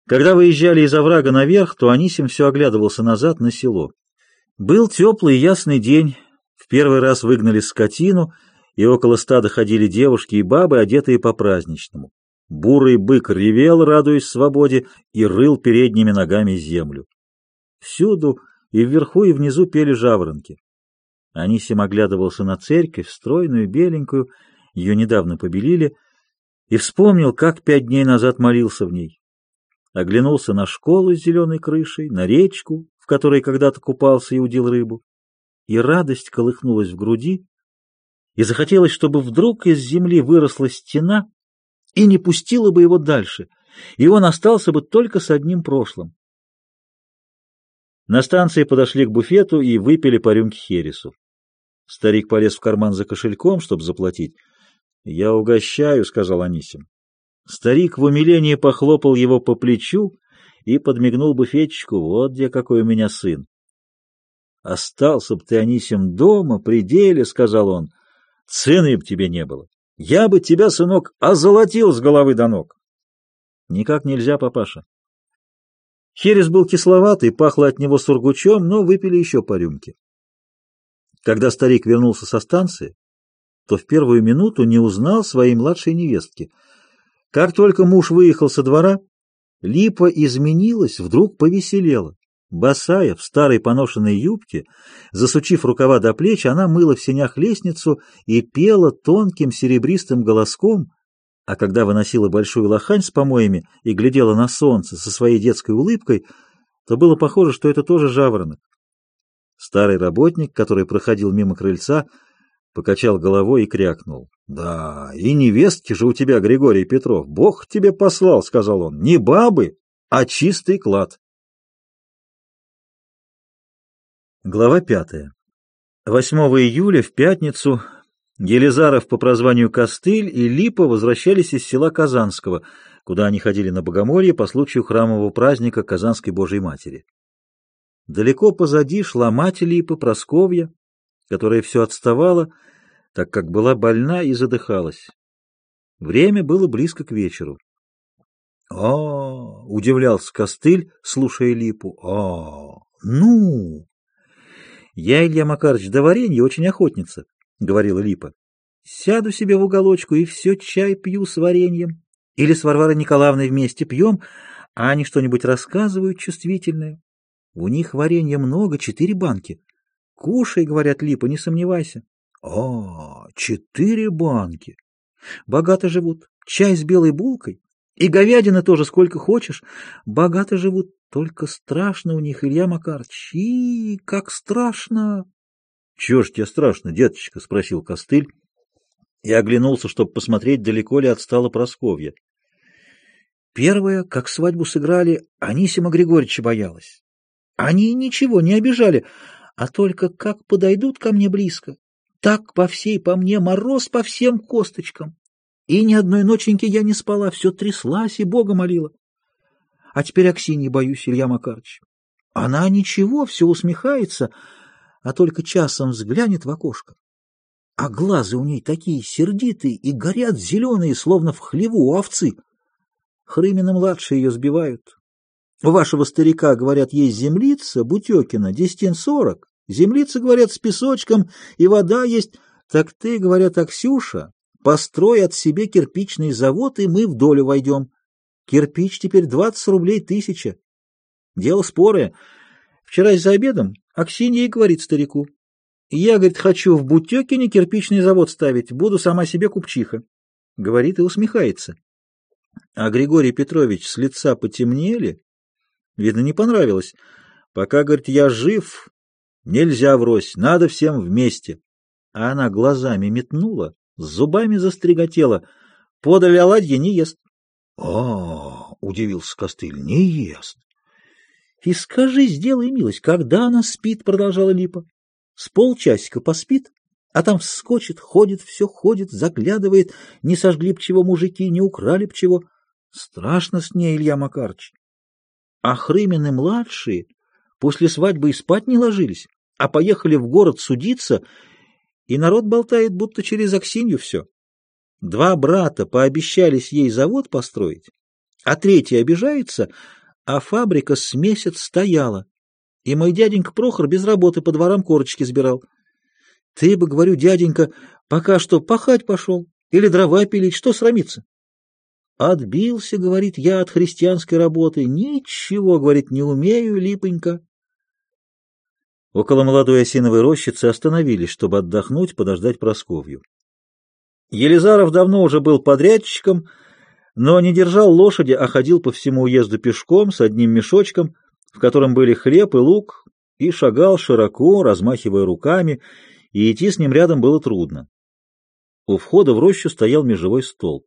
S1: Когда выезжали из оврага наверх, то Анисим все оглядывался назад на село. Был теплый ясный день, в первый раз выгнали скотину, и около стада ходили девушки и бабы, одетые по-праздничному. Бурый бык ревел, радуясь свободе, и рыл передними ногами землю. Всюду и вверху, и внизу пели жаворонки. Анисим оглядывался на церковь, стройную, беленькую, ее недавно побелили, и вспомнил, как пять дней назад молился в ней. Оглянулся на школу с зеленой крышей, на речку, в которой когда-то купался и удил рыбу, и радость колыхнулась в груди, и захотелось, чтобы вдруг из земли выросла стена и не пустила бы его дальше, и он остался бы только с одним прошлым. На станции подошли к буфету и выпили по рюмке хересу. Старик полез в карман за кошельком, чтобы заплатить. «Я угощаю», — сказал Анисим. Старик в умилении похлопал его по плечу и подмигнул буфетчику. «Вот где какой у меня сын!» «Остался бы ты, Анисим, дома, при деле», — сказал он. «Цены б тебе не было. Я бы тебя, сынок, озолотил с головы до ног». «Никак нельзя, папаша. Херес был кисловатый, пахло от него сургучом, но выпили еще по рюмке. Когда старик вернулся со станции, то в первую минуту не узнал своей младшей невестки. Как только муж выехал со двора, Липа изменилась, вдруг повеселела. Босая, в старой поношенной юбке, засучив рукава до плеч, она мыла в сенях лестницу и пела тонким серебристым голоском, а когда выносила большую лохань с помоями и глядела на солнце со своей детской улыбкой, то было похоже, что это тоже жаворонок. Старый работник, который проходил мимо крыльца, покачал головой и крякнул. — Да, и невестки же у тебя, Григорий Петров. Бог тебе послал, — сказал он. — Не бабы, а чистый клад. Глава пятая. 8 июля в пятницу Елизаров по прозванию Костыль и Липа возвращались из села Казанского, куда они ходили на Богомолье по случаю храмового праздника Казанской Божьей Матери. Далеко позади шла мать Липы, Просковья, которая все отставала, так как была больна и задыхалась. Время было близко к вечеру. «А, — удивлялся Костыль, слушая Липу, — а, ну! Я, Илья Макарович, до варенья очень охотница. — говорила Липа. «Сяду себе в уголочку и все чай пью с вареньем. Или с Варварой Николаевной вместе пьем, а они что-нибудь рассказывают чувствительное. У них варенья много, четыре банки. Кушай, — говорят Липа, — не сомневайся». «А, четыре банки! Богато живут. Чай с белой булкой. И говядины тоже сколько хочешь. Богато живут, только страшно у них, Илья Макарович. И как страшно!» — Чего ж тебе страшно, деточка? — спросил Костыль. и оглянулся, чтобы посмотреть, далеко ли отстала Просковья. Первое, как свадьбу сыграли, Анисима Григорьевича боялась. Они ничего не обижали, а только как подойдут ко мне близко, так по всей по мне мороз по всем косточкам. И ни одной ноченьки я не спала, все тряслась и Бога молила. А теперь Аксиньи боюсь, Илья Макарович. Она ничего, все усмехается, а только часом взглянет в окошко. А глаза у ней такие сердитые и горят зеленые, словно в хлеву у овцы. Хрымина-младшие ее сбивают. У вашего старика, говорят, есть землица, Бутекина, десятин сорок. Землица, говорят, с песочком, и вода есть. Так ты, говорят, Аксюша, построй от себе кирпичный завод, и мы в долю войдем. Кирпич теперь двадцать рублей тысяча. Дело спорое. Вчера за обедом Аксинья и говорит старику. Я, говорит, хочу в Бутекине кирпичный завод ставить, буду сама себе купчиха. Говорит и усмехается. А Григорий Петрович с лица потемнели. Видно, не понравилось. Пока, говорит, я жив, нельзя врозь, надо всем вместе. А она глазами метнула, зубами застриготела. Подали оладьи, не ест. — А, — удивился Костыль, — не ест. — И скажи, сделай милость, когда она спит, — продолжала Липа. — С полчасика поспит, а там вскочит, ходит, все ходит, заглядывает, не сожгли б чего мужики, не украли б чего. Страшно с ней, Илья Макарыч. А Хрымины-младшие после свадьбы и спать не ложились, а поехали в город судиться, и народ болтает, будто через Аксинью все. Два брата пообещались ей завод построить, а третий обижается, а фабрика с месяц стояла. И мой дяденька Прохор без работы по дворам корочки сбирал. Ты бы, говорю, дяденька, пока что пахать пошел или дрова пилить, что срамиться? Отбился, говорит, я от христианской работы. Ничего, говорит, не умею, липонька. Около молодой осиновой рощицы остановились, чтобы отдохнуть, подождать Просковью. Елизаров давно уже был подрядчиком, но не держал лошади, а ходил по всему уезду пешком с одним мешочком, в котором были хлеб и лук, и шагал широко, размахивая руками, и идти с ним рядом было трудно. У входа в рощу стоял межевой столб.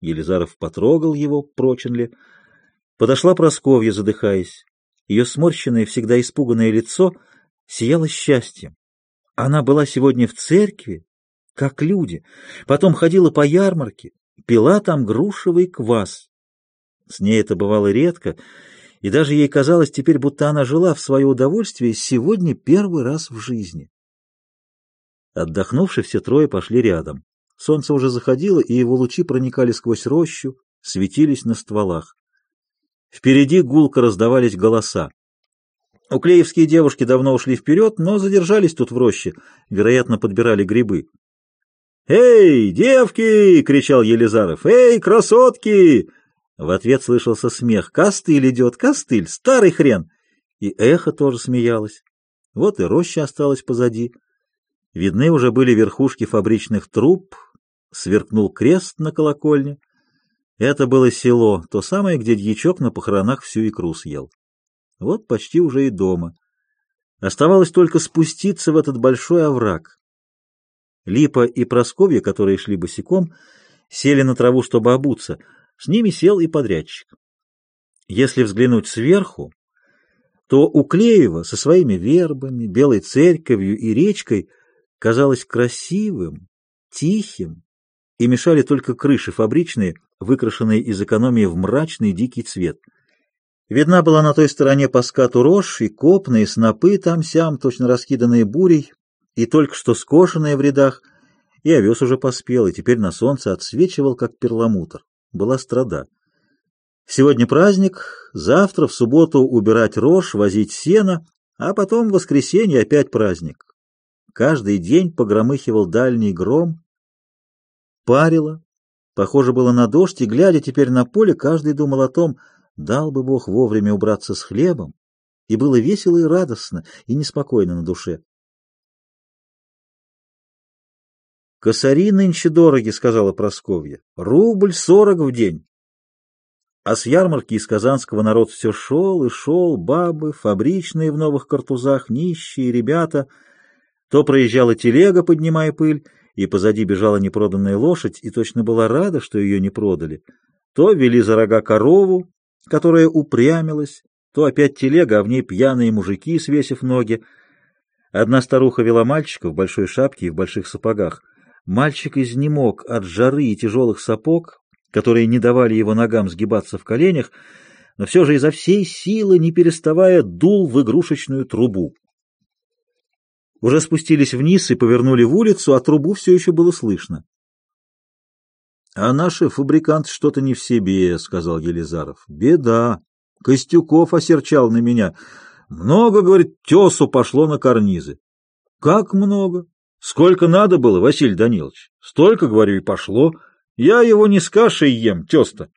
S1: Елизаров потрогал его, прочен ли. Подошла Просковья, задыхаясь. Ее сморщенное, всегда испуганное лицо сияло счастьем. Она была сегодня в церкви, как люди. Потом ходила по ярмарке, пила там грушевый квас. С ней это бывало редко, и даже ей казалось теперь, будто она жила в свое удовольствие сегодня первый раз в жизни. Отдохнувши, все трое пошли рядом. Солнце уже заходило, и его лучи проникали сквозь рощу, светились на стволах. Впереди гулко раздавались голоса. Уклеевские девушки давно ушли вперед, но задержались тут в роще, вероятно, подбирали грибы. «Эй, девки!» — кричал Елизаров. «Эй, красотки!» В ответ слышался смех. «Костыль идет, костыль, старый хрен!» И эхо тоже смеялось. Вот и роща осталась позади. Видны уже были верхушки фабричных труб, сверкнул крест на колокольне. Это было село, то самое, где дьячок на похоронах всю икру съел. Вот почти уже и дома. Оставалось только спуститься в этот большой овраг. Липа и Просковья, которые шли босиком, сели на траву, чтобы обуться. С ними сел и подрядчик. Если взглянуть сверху, то у Клеева со своими вербами, белой церковью и речкой казалось красивым, тихим, и мешали только крыши фабричные, выкрашенные из экономии в мрачный дикий цвет. Видна была на той стороне по скату рожь и копные снопы там-сям, точно раскиданные бурей, и только что скошенные в рядах, и овес уже поспел, и теперь на солнце отсвечивал, как перламутр. Была страда. Сегодня праздник, завтра, в субботу, убирать рожь, возить сено, а потом в воскресенье опять праздник. Каждый день погромыхивал дальний гром, парило, похоже было на дождь, и, глядя теперь на поле, каждый думал о том, дал бы Бог вовремя убраться с хлебом, и было весело и радостно, и неспокойно на душе. «Косари нынче дороги», — сказала Просковья. «Рубль сорок в день». А с ярмарки из Казанского народ все шел и шел, бабы, фабричные в новых картузах, нищие ребята. То проезжала телега, поднимая пыль, и позади бежала непроданная лошадь, и точно была рада, что ее не продали, то вели за рога корову, которая упрямилась, то опять телега, а в ней пьяные мужики, свесив ноги. Одна старуха вела мальчика в большой шапке и в больших сапогах. Мальчик изнемог от жары и тяжелых сапог, которые не давали его ногам сгибаться в коленях, но все же изо всей силы, не переставая, дул в игрушечную трубу. Уже спустились вниз и повернули в улицу, а трубу все еще было слышно. — А наши фабриканты что-то не в себе, — сказал Елизаров. — Беда. Костюков осерчал на меня. Много, говорит, тесу пошло на карнизы. — Как много? Сколько надо было, Василий Данилович? Столько, говорю, и пошло. Я его не с кашей ем, тес-то.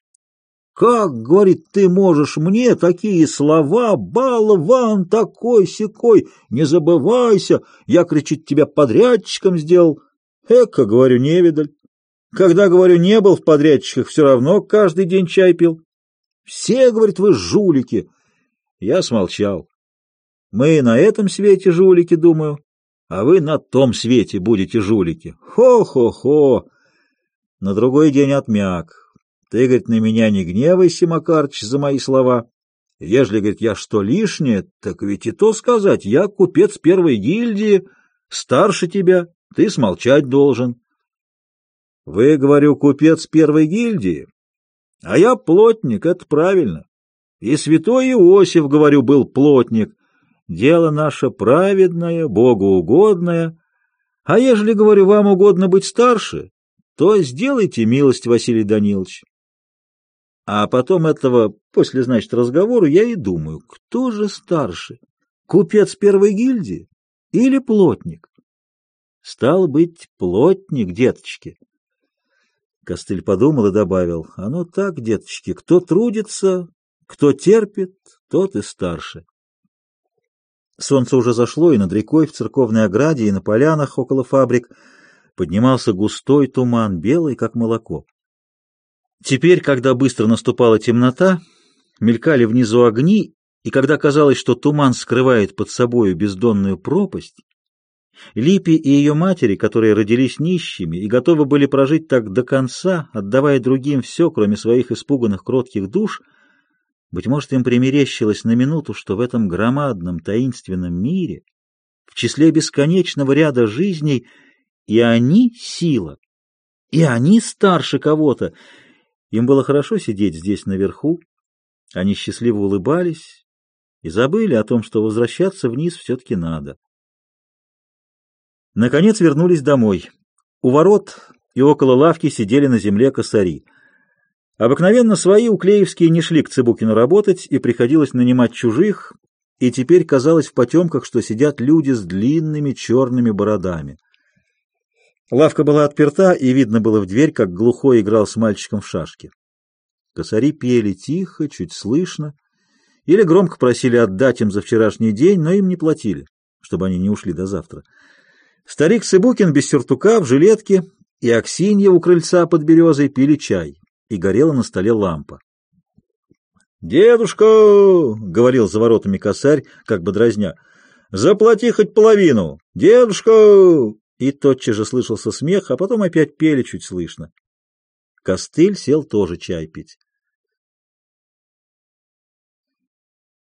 S1: Как, говорит, ты можешь мне такие слова, балован такой-сякой, не забывайся, я, кричит, тебя подрядчиком сделал. Эка, говорю, невидаль. Когда, говорю, не был в подрядчиках, все равно каждый день чай пил. Все, говорит, вы жулики. Я смолчал. Мы на этом свете жулики, думаю, а вы на том свете будете жулики. Хо-хо-хо. На другой день отмяк. Ты, говорит, на меня не гневайся, Макарыч, за мои слова. Ежели, говорит, я что лишнее, так ведь и то сказать, я купец первой гильдии, старше тебя, ты смолчать должен. Вы, говорю, купец первой гильдии, а я плотник, это правильно. И святой Иосиф, говорю, был плотник. Дело наше праведное, богоугодное. А ежели, говорю, вам угодно быть старше, то сделайте милость, Василий Данилович. А потом этого, после, значит, разговора, я и думаю, кто же старше, купец первой гильдии или плотник? Стал быть, плотник, деточки. Костыль подумал и добавил, оно «А ну так, деточки, кто трудится, кто терпит, тот и старше. Солнце уже зашло, и над рекой, в церковной ограде, и на полянах около фабрик поднимался густой туман, белый, как молоко. Теперь, когда быстро наступала темнота, мелькали внизу огни, и когда казалось, что туман скрывает под собою бездонную пропасть, Липи и ее матери, которые родились нищими и готовы были прожить так до конца, отдавая другим все, кроме своих испуганных кротких душ, быть может, им примерещилось на минуту, что в этом громадном таинственном мире, в числе бесконечного ряда жизней, и они — сила, и они старше кого-то, им было хорошо сидеть здесь наверху, они счастливо улыбались и забыли о том, что возвращаться вниз все-таки надо. Наконец вернулись домой. У ворот и около лавки сидели на земле косари. Обыкновенно свои уклеевские не шли к Цыбукину работать, и приходилось нанимать чужих, и теперь казалось в потемках, что сидят люди с длинными черными бородами. Лавка была отперта, и видно было в дверь, как глухой играл с мальчиком в шашки. Косари пели тихо, чуть слышно, или громко просили отдать им за вчерашний день, но им не платили, чтобы они не ушли до завтра. Старик Сыбукин без сюртука, в жилетке, и Аксинья у крыльца под березой пили чай, и горела на столе лампа. «Дедушка!» — говорил за воротами косарь, как бы дразня. «Заплати хоть половину! Дедушка!» И тотчас же слышался смех, а потом опять пели чуть слышно. Костыль сел тоже чай пить.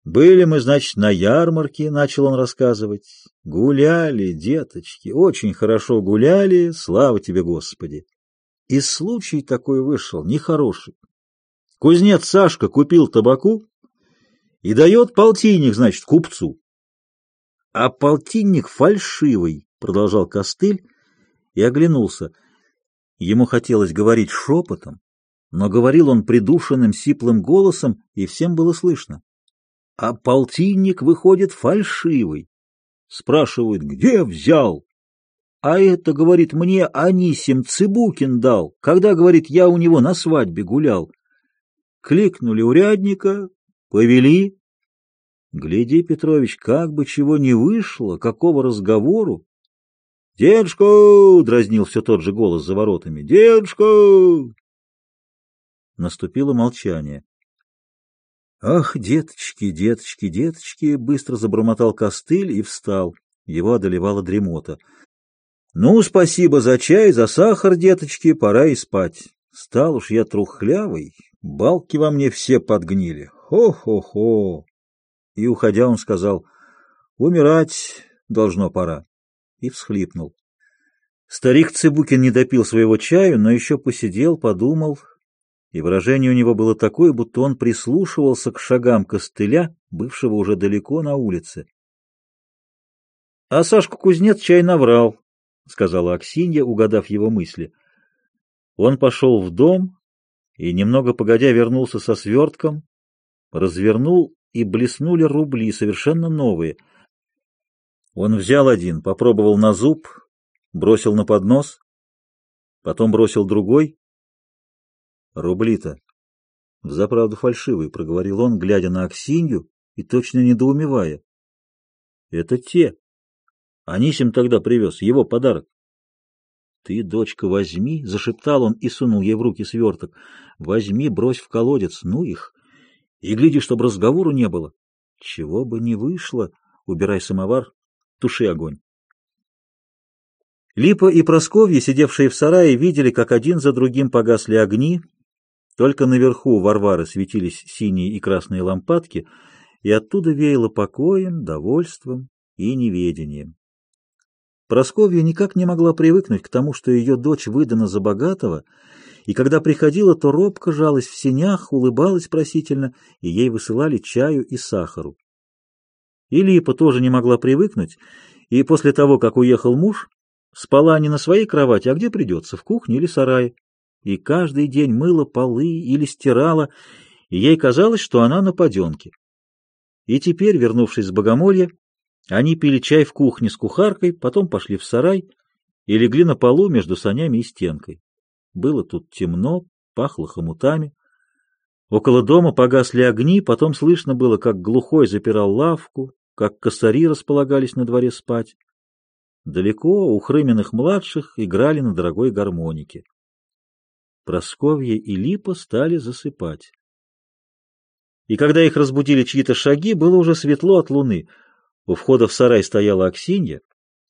S1: «Были мы, значит, на ярмарке», — начал он рассказывать. «Гуляли, деточки, очень хорошо гуляли, слава тебе, Господи!» И случай такой вышел, нехороший. Кузнец Сашка купил табаку и дает полтинник, значит, купцу. А полтинник фальшивый, продолжал Костыль и оглянулся. Ему хотелось говорить шепотом, но говорил он придушенным сиплым голосом, и всем было слышно. А полтинник выходит фальшивый. Спрашивают, где взял? А это, говорит, мне Анисим Цыбукин дал, когда, говорит, я у него на свадьбе гулял. Кликнули урядника, повели. Гляди, Петрович, как бы чего не вышло, какого разговору, «Дедушка!» — дразнил все тот же голос за воротами. «Дедушка!» Наступило молчание. «Ах, деточки, деточки, деточки!» — быстро забормотал костыль и встал. Его одолевала дремота. Ну, спасибо за чай, за сахар, деточки, пора и спать. Стал уж я трухлявый, балки во мне все подгнили. Хо-хо-хо. И, уходя, он сказал, умирать должно пора. И всхлипнул. Старик Цыбукин не допил своего чаю, но еще посидел, подумал, и выражение у него было такое, будто он прислушивался к шагам костыля, бывшего уже далеко на улице. — А Сашку кузнец чай наврал, — сказала Аксинья, угадав его мысли. Он пошел в дом и, немного погодя, вернулся со свертком, развернул, и блеснули рубли, совершенно новые. Он взял один, попробовал на зуб, бросил на поднос, потом бросил другой. Рубли-то взаправду фальшивые, — проговорил он, глядя на Аксинью и точно недоумевая. — Это те. Анисим тогда привез, его подарок. — Ты, дочка, возьми, — зашептал он и сунул ей в руки сверток. — Возьми, брось в колодец, ну их. И гляди, чтобы разговору не было. Чего бы не вышло, убирай самовар, туши огонь. Липа и Просковья, сидевшие в сарае, видели, как один за другим погасли огни, только наверху Варвары светились синие и красные лампадки, и оттуда веяло покоем, довольством и неведением. Просковья никак не могла привыкнуть к тому, что ее дочь выдана за богатого, и когда приходила, то робко жалась в сенях, улыбалась просительно, и ей высылали чаю и сахару. И Липа тоже не могла привыкнуть, и после того, как уехал муж, спала не на своей кровати, а где придется, в кухне или сарае, и каждый день мыла полы или стирала, и ей казалось, что она на паденке. И теперь, вернувшись с богомолья, они пили чай в кухне с кухаркой, потом пошли в сарай и легли на полу между санями и стенкой. Было тут темно, пахло хомутами. Около дома погасли огни, потом слышно было, как глухой запирал лавку, как косари располагались на дворе спать. Далеко у Хрыминых младших играли на дорогой гармонике. Просковья и Липа стали засыпать. И когда их разбудили чьи-то шаги, было уже светло от луны. У входа в сарай стояла Аксинья,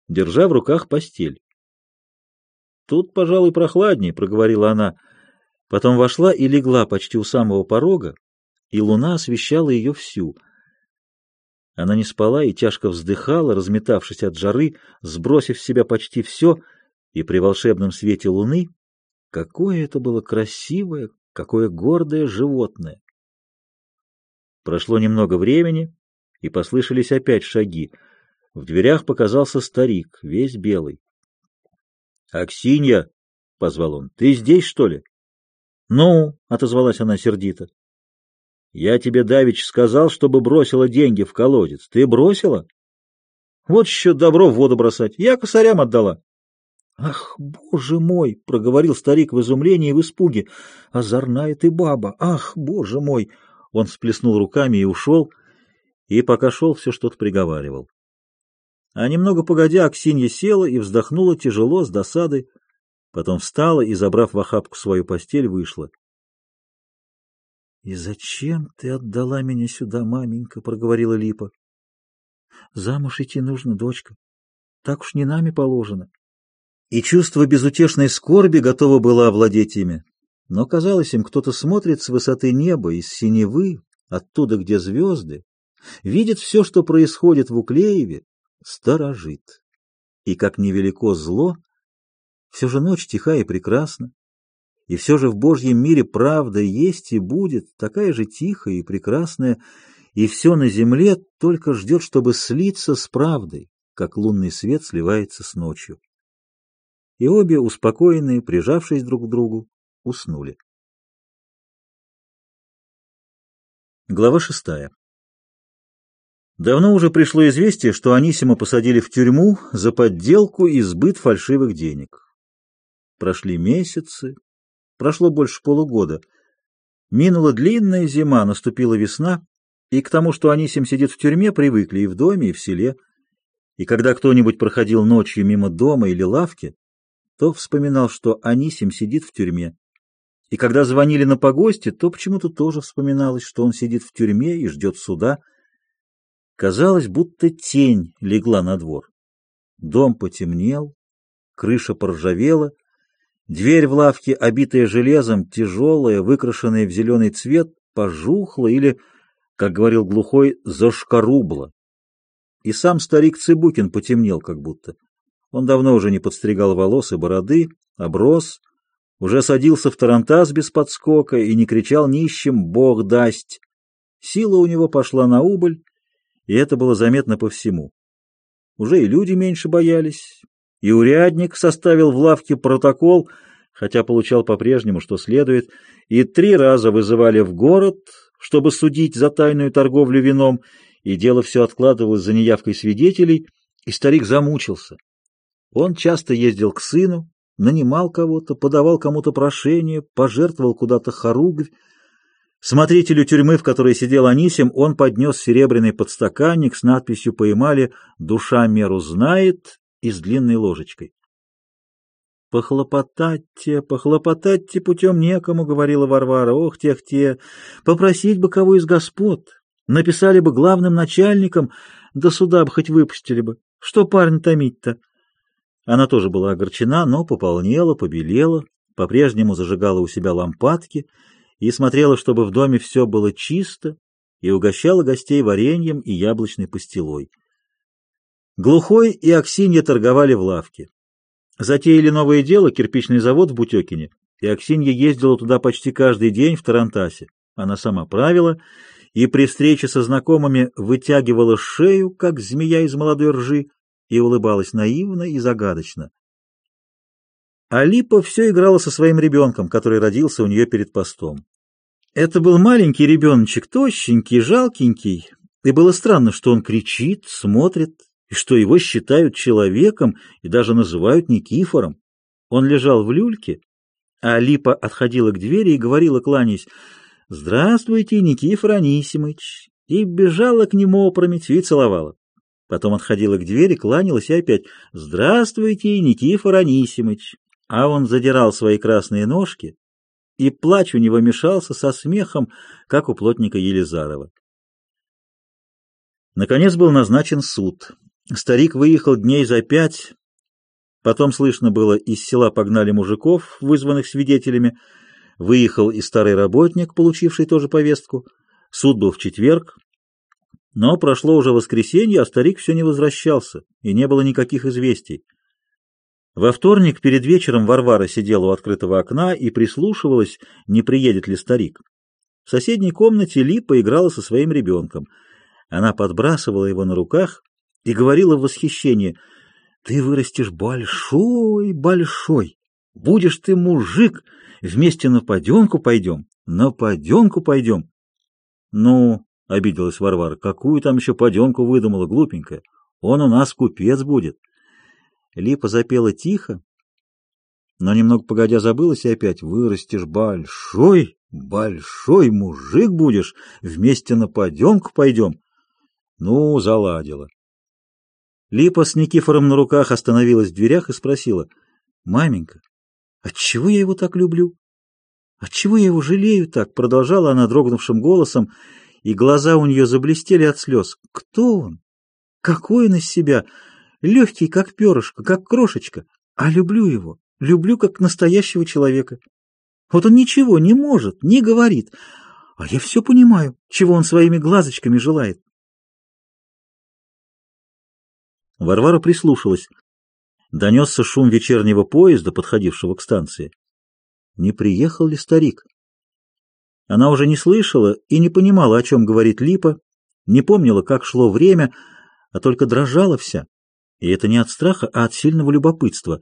S1: держа в руках постель. Тут, пожалуй, прохладнее, — проговорила она. Потом вошла и легла почти у самого порога, и луна освещала ее всю. Она не спала и тяжко вздыхала, разметавшись от жары, сбросив с себя почти все, и при волшебном свете луны какое это было красивое, какое гордое животное! Прошло немного времени, и послышались опять шаги. В дверях показался старик, весь белый. «Аксинья!» — позвал он. «Ты здесь, что ли?» «Ну!» — отозвалась она сердито. «Я тебе, Давич, сказал, чтобы бросила деньги в колодец. Ты бросила?» «Вот еще добро в воду бросать. Я косарям отдала». «Ах, боже мой!» — проговорил старик в изумлении и в испуге. «Озорная ты баба! Ах, боже мой!» Он всплеснул руками и ушел, и пока шел, все что-то приговаривал. А немного погодя, Аксинья села и вздохнула тяжело, с досадой, потом встала и, забрав в охапку свою постель, вышла. — И зачем ты отдала меня сюда, маменька? — проговорила Липа. — Замуж идти нужно, дочка. Так уж не нами положено. И чувство безутешной скорби готово было овладеть ими. Но, казалось им, кто-то смотрит с высоты неба, из синевы, оттуда, где звезды, видит все, что происходит в Уклееве, сторожит. И как невелико зло, все же ночь тиха и прекрасна, и все же в Божьем мире правда есть и будет такая же тихая и прекрасная, и все на земле только ждет, чтобы слиться с правдой, как лунный свет сливается с ночью. И обе, успокоенные, прижавшись друг к другу, уснули. Глава шестая Давно уже пришло известие, что Анисима посадили в тюрьму за подделку и сбыт фальшивых денег. Прошли месяцы, прошло больше полугода. Минула длинная зима, наступила весна, и к тому, что Анисим сидит в тюрьме, привыкли и в доме, и в селе. И когда кто-нибудь проходил ночью мимо дома или лавки, то вспоминал, что Анисим сидит в тюрьме. И когда звонили на погосте, то почему-то тоже вспоминалось, что он сидит в тюрьме и ждет суда — Казалось, будто тень легла на двор. Дом потемнел, крыша поржавела, дверь в лавке, обитая железом, тяжелая, выкрашенная в зеленый цвет, пожухла или, как говорил глухой, зашкарубла. И сам старик Цыбукин потемнел как будто. Он давно уже не подстригал волос и бороды, оброс, уже садился в тарантас без подскока и не кричал нищим «Бог даст!». Сила у него пошла на убыль, и это было заметно по всему. Уже и люди меньше боялись, и урядник составил в лавке протокол, хотя получал по-прежнему, что следует, и три раза вызывали в город, чтобы судить за тайную торговлю вином, и дело все откладывалось за неявкой свидетелей, и старик замучился. Он часто ездил к сыну, нанимал кого-то, подавал кому-то прошение, пожертвовал куда-то хоругвь. Смотрителю тюрьмы, в которой сидел Анисим, он поднес серебряный подстаканник с надписью по эмали «Душа меру знает» и с длинной ложечкой. «Похлопотать-те, похлопотать-те путем некому», — говорила Варвара, — «ох, тех-те, попросить бы кого из господ, написали бы главным начальником, до суда бы хоть выпустили бы, что парень томить-то?» Она тоже была огорчена, но пополнела, побелела, по-прежнему зажигала у себя лампадки и смотрела, чтобы в доме все было чисто, и угощала гостей вареньем и яблочной пастилой. Глухой и Аксинья торговали в лавке. Затеяли новое дело, кирпичный завод в Бутекине, и Аксинья ездила туда почти каждый день в Тарантасе. Она сама правила и при встрече со знакомыми вытягивала шею, как змея из молодой ржи, и улыбалась наивно и загадочно. Алипа все играла со своим ребенком, который родился у нее перед постом. Это был маленький ребеночек, тощенький, жалкенький, и было странно, что он кричит, смотрит, и что его считают человеком и даже называют Никифором. Он лежал в люльке, а Алипа отходила к двери и говорила, кланяясь, «Здравствуйте, Никифор Анисимыч!» и бежала к нему опрометью и целовала. Потом отходила к двери, кланялась и опять «Здравствуйте, Никифор Анисимыч!» А он задирал свои красные ножки, и плач у него мешался со смехом, как у плотника Елизарова. Наконец был назначен суд. Старик выехал дней за пять. Потом слышно было, из села погнали мужиков, вызванных свидетелями. Выехал и старый работник, получивший тоже повестку. Суд был в четверг. Но прошло уже воскресенье, а старик все не возвращался, и не было никаких известий. Во вторник перед вечером Варвара сидела у открытого окна и прислушивалась, не приедет ли старик. В соседней комнате Липа играла со своим ребенком. Она подбрасывала его на руках и говорила в восхищении, «Ты вырастешь большой, большой, будешь ты мужик, вместе на поденку пойдем, на поденку пойдем». «Ну, — обиделась Варвара. — Какую там еще поденку выдумала, глупенькая? Он у нас купец будет. Липа запела тихо, но немного погодя забылась и опять вырастешь большой, большой мужик будешь, вместе на поденку пойдем. Ну, заладила. Липа с Никифором на руках остановилась в дверях и спросила, «Маменька, отчего я его так люблю? Отчего я его жалею так?» Продолжала она дрогнувшим голосом, — и глаза у нее заблестели от слез. Кто он? Какой он из себя? Легкий, как перышко, как крошечка. А люблю его, люблю как настоящего человека. Вот он ничего не может, не говорит. А я все понимаю, чего он своими глазочками желает. Варвара прислушалась. Донесся шум вечернего поезда, подходившего к станции. Не приехал ли старик? Она уже не слышала и не понимала, о чем говорит Липа, не помнила, как шло время, а только дрожала вся. И это не от страха, а от сильного любопытства.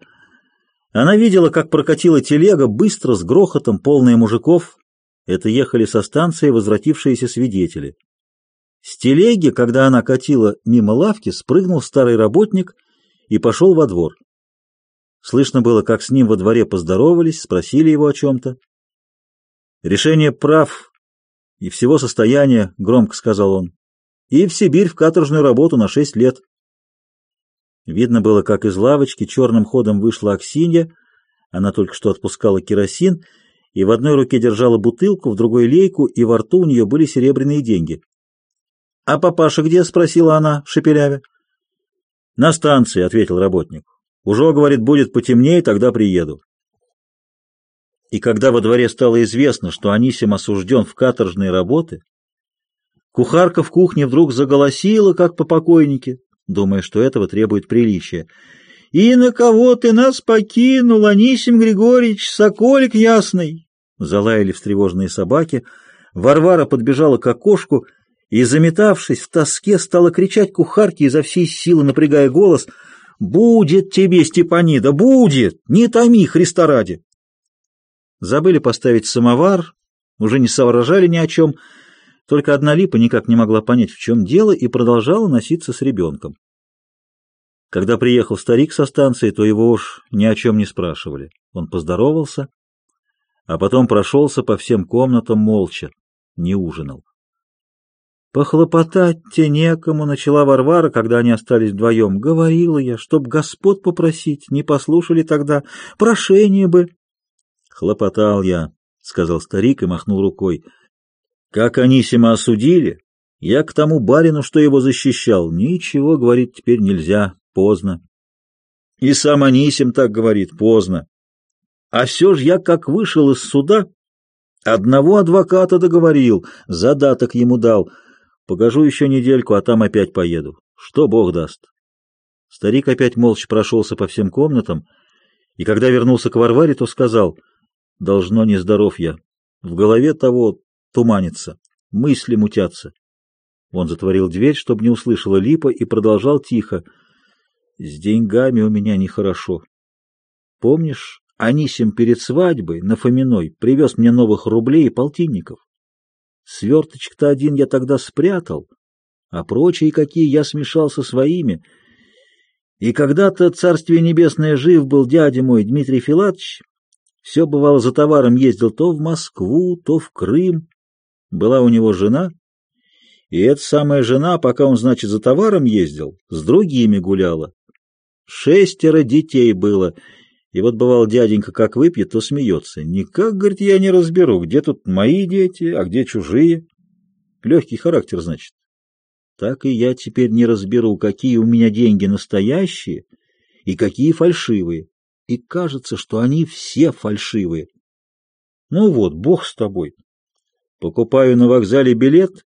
S1: Она видела, как прокатила телега, быстро, с грохотом, полная мужиков. Это ехали со станции возвратившиеся свидетели. С телеги, когда она катила мимо лавки, спрыгнул старый работник и пошел во двор. Слышно было, как с ним во дворе поздоровались, спросили его о чем-то. Решение прав и всего состояния, громко сказал он, и в Сибирь в каторжную работу на шесть лет. Видно было, как из лавочки черным ходом вышла Аксинья, она только что отпускала керосин, и в одной руке держала бутылку, в другой лейку, и во рту у нее были серебряные деньги. — А папаша где? — спросила она, шепелявя. — На станции, — ответил работник. Уже, говорит, будет потемнее, тогда приеду. И когда во дворе стало известно, что Анисим осужден в каторжные работы, кухарка в кухне вдруг заголосила, как по покойнике, думая, что этого требует приличия. «И на кого ты нас покинул, Анисим Григорьевич, соколик ясный!» Залаяли встревоженные собаки. Варвара подбежала к окошку и, заметавшись в тоске, стала кричать кухарке изо всей силы, напрягая голос — «Будет тебе, Степанида, будет! Не томи, Христа ради!» Забыли поставить самовар, уже не соображали ни о чем, только одна липа никак не могла понять, в чем дело, и продолжала носиться с ребенком. Когда приехал старик со станции, то его уж ни о чем не спрашивали. Он поздоровался, а потом прошелся по всем комнатам молча, не ужинал. Похлопотать-те некому, начала Варвара, когда они остались вдвоем. Говорила я, чтоб господ попросить, не послушали тогда, прошение бы. Хлопотал я, сказал старик и махнул рукой. Как Анисима осудили, я к тому барину, что его защищал. Ничего, говорит, теперь нельзя, поздно. И сам Анисим так говорит, поздно. А все ж я, как вышел из суда, одного адвоката договорил, задаток ему дал — Погожу еще недельку, а там опять поеду. Что Бог даст. Старик опять молча прошелся по всем комнатам, и когда вернулся к Варваре, то сказал, «Должно нездоров я. В голове того туманится, мысли мутятся». Он затворил дверь, чтобы не услышала Липа, и продолжал тихо, «С деньгами у меня нехорошо. Помнишь, Анисим перед свадьбой на Фоминой привез мне новых рублей и полтинников? Сверточек-то один я тогда спрятал, а прочие какие я смешал со своими. И когда-то, царствие небесное, жив был дядя мой Дмитрий Филатович, все бывало за товаром ездил то в Москву, то в Крым. Была у него жена, и эта самая жена, пока он, значит, за товаром ездил, с другими гуляла. Шестеро детей было — и вот бывал дяденька как выпьет, то смеется. Никак, говорит, я не разберу, где тут мои дети, а где чужие. Легкий характер, значит. Так и я теперь не разберу, какие у меня деньги настоящие и какие фальшивые. И кажется, что они все фальшивые. Ну вот, бог с тобой. Покупаю на вокзале билет,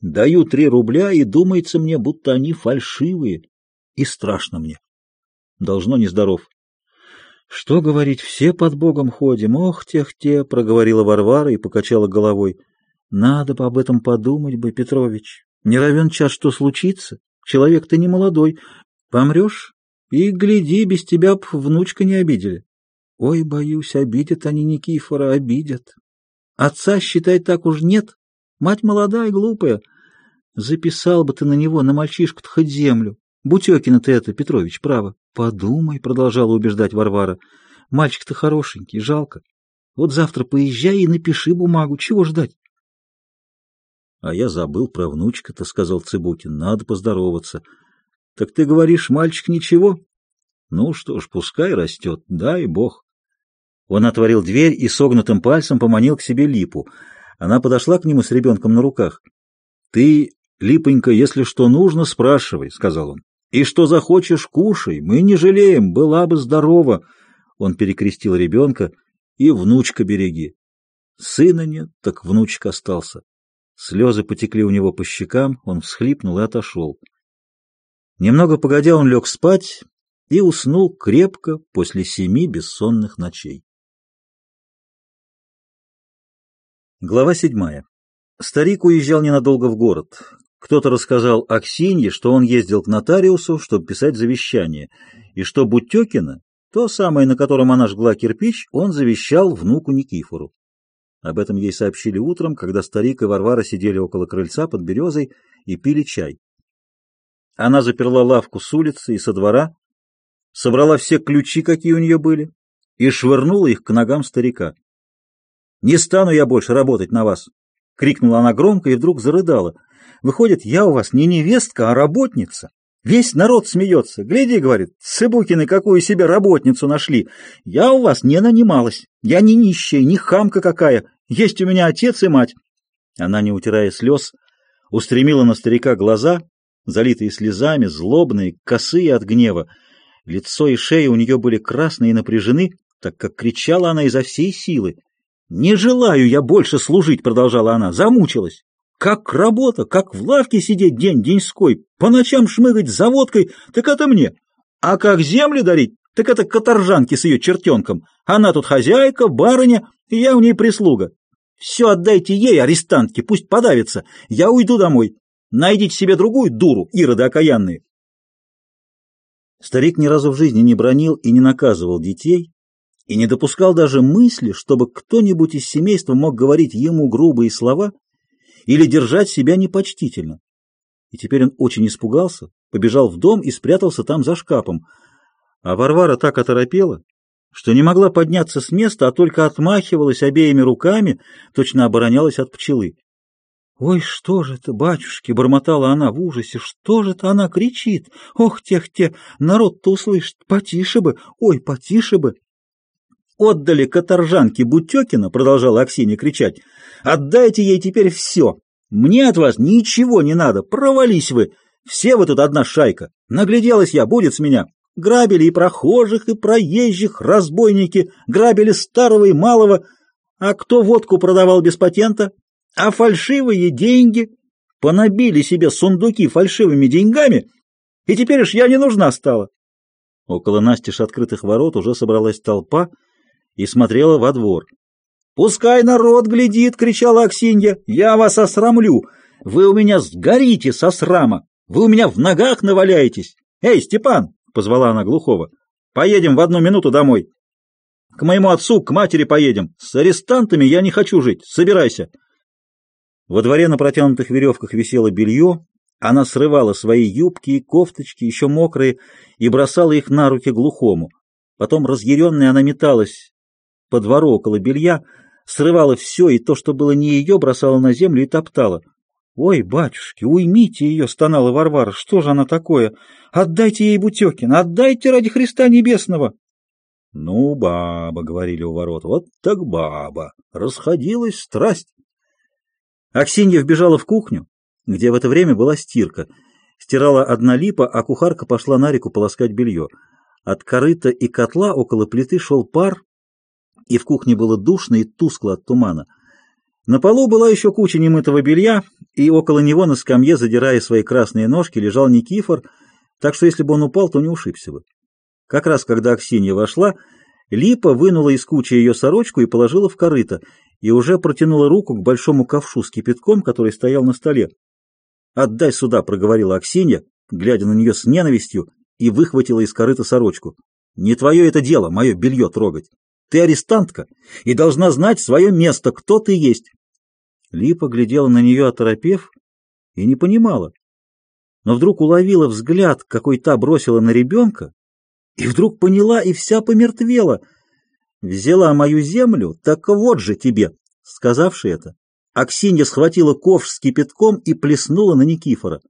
S1: даю три рубля, и думается мне, будто они фальшивые. И страшно мне. Должно нездоров. Что говорить, все под Богом ходим, ох, тех-те, проговорила Варвара и покачала головой. Надо бы об этом подумать бы, Петрович. Не равен час, что случится. Человек ты не молодой. Помрешь, и, гляди, без тебя б внучка не обидели. Ой, боюсь, обидят они Никифора, обидят. Отца, считай, так уж нет. Мать молодая, глупая. Записал бы ты на него, на мальчишку-то хоть землю. Бутекина ты это, Петрович, право. Подумай, продолжала убеждать Варвара. Мальчик-то хорошенький, жалко. Вот завтра поезжай и напиши бумагу. Чего ждать? А я забыл про внучка-то, сказал Цыбукин. Надо поздороваться. Так ты говоришь, мальчик ничего? Ну что ж, пускай растет, дай бог. Он отворил дверь и согнутым пальцем поманил к себе Липу. Она подошла к нему с ребенком на руках. — Ты, Липонька, если что нужно, спрашивай, — сказал он. И что захочешь, кушай, мы не жалеем, была бы здорова. Он перекрестил ребенка. И внучка береги. Сына нет, так внучка остался. Слезы потекли у него по щекам, он всхлипнул и отошел. Немного погодя он лег спать и уснул крепко после семи бессонных ночей. Глава седьмая. Старик уезжал ненадолго в город. Кто-то рассказал Аксинье, что он ездил к нотариусу, чтобы писать завещание, и что Бутекина, то самое, на котором она жгла кирпич, он завещал внуку Никифору. Об этом ей сообщили утром, когда старик и Варвара сидели около крыльца под березой и пили чай. Она заперла лавку с улицы и со двора, собрала все ключи, какие у нее были, и швырнула их к ногам старика. «Не стану я больше работать на вас!» — крикнула она громко и вдруг зарыдала — Выходит, я у вас не невестка, а работница. Весь народ смеется. Гляди, говорит, Цыбукины какую себе работницу нашли. Я у вас не нанималась. Я не нищая, не хамка какая. Есть у меня отец и мать. Она, не утирая слез, устремила на старика глаза, залитые слезами, злобные, косые от гнева. Лицо и шея у нее были красные и напряжены, так как кричала она изо всей силы. «Не желаю я больше служить», — продолжала она, — замучилась. «Как работа, как в лавке сидеть день-деньской, по ночам шмыгать за водкой, так это мне. А как земли дарить, так это каторжанки с ее чертенком. Она тут хозяйка, барыня, и я у ней прислуга. Все отдайте ей, арестантке, пусть подавится. Я уйду домой. Найдите себе другую дуру, ироды окаянные». Старик ни разу в жизни не бронил и не наказывал детей, и не допускал даже мысли, чтобы кто-нибудь из семейства мог говорить ему грубые слова или держать себя непочтительно. И теперь он очень испугался, побежал в дом и спрятался там за шкафом. А Варвара так оторопела, что не могла подняться с места, а только отмахивалась обеими руками, точно оборонялась от пчелы. «Ой, что же это, батюшки!» — бормотала она в ужасе. «Что же это она кричит? Ох, тех-те! Народ-то услышит! Потише бы! Ой, потише бы!» «Отдали каторжанке Бутекина!» — продолжала Аксинья кричать. «Отдайте ей теперь все! Мне от вас ничего не надо! Провались вы! Все вы тут одна шайка! Нагляделась я, будет с меня! Грабили и прохожих, и проезжих, разбойники, грабили старого и малого. А кто водку продавал без патента? А фальшивые деньги? Понабили себе сундуки фальшивыми деньгами, и теперь уж я не нужна стала. Около настежь открытых ворот уже собралась толпа и смотрела во двор. «Пускай народ глядит!» — кричала Аксинья. «Я вас осрамлю! Вы у меня сгорите со срама! Вы у меня в ногах наваляетесь! Эй, Степан!» — позвала она глухого. «Поедем в одну минуту домой. К моему отцу, к матери поедем. С арестантами я не хочу жить. Собирайся!» Во дворе на протянутых веревках висело белье, она срывала свои юбки и кофточки, еще мокрые, и бросала их на руки глухому. Потом, разъяренная, она металась по двору около белья, срывала все, и то, что было не ее, бросала на землю и топтала. «Ой, батюшки, уймите ее!» — стонала Варвара. «Что же она такое? Отдайте ей Бутекин! Отдайте ради Христа Небесного!» «Ну, баба!» — говорили у ворот. «Вот так баба! Расходилась страсть!» Аксинья вбежала в кухню, где в это время была стирка. Стирала одна липа, а кухарка пошла на реку полоскать белье. От корыта и котла около плиты шел пар, и в кухне было душно и тускло от тумана. На полу была еще куча немытого белья, и около него на скамье, задирая свои красные ножки, лежал Никифор, так что если бы он упал, то не ушибся бы. Как раз когда Аксинья вошла, Липа вынула из кучи ее сорочку и положила в корыто, и уже протянула руку к большому ковшу с кипятком, который стоял на столе. «Отдай сюда», — проговорила Аксинья, глядя на нее с ненавистью, и выхватила из корыта сорочку. «Не твое это дело, мое белье трогать. Ты арестантка и должна знать свое место, кто ты есть». Липа глядела на нее, оторопев, и не понимала. Но вдруг уловила взгляд, какой та бросила на ребенка, и вдруг поняла и вся помертвела. «Взяла мою землю, так вот же тебе!» Сказавши это, Аксинья схватила ковш с кипятком и плеснула на Никифора.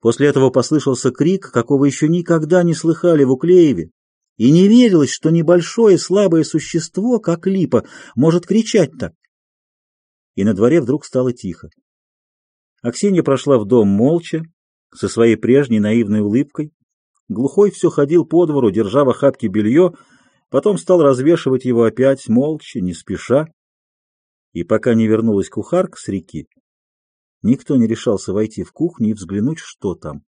S1: После этого послышался крик, какого еще никогда не слыхали в Уклееве, и не верилось, что небольшое слабое существо, как липа, может кричать так. И на дворе вдруг стало тихо. Аксинья прошла в дом молча, со своей прежней наивной улыбкой, Глухой все ходил по двору, держа в охапке белье, потом стал развешивать его опять, молча, не спеша. И пока не вернулась кухарка с реки, никто не решался войти в кухню и взглянуть, что там.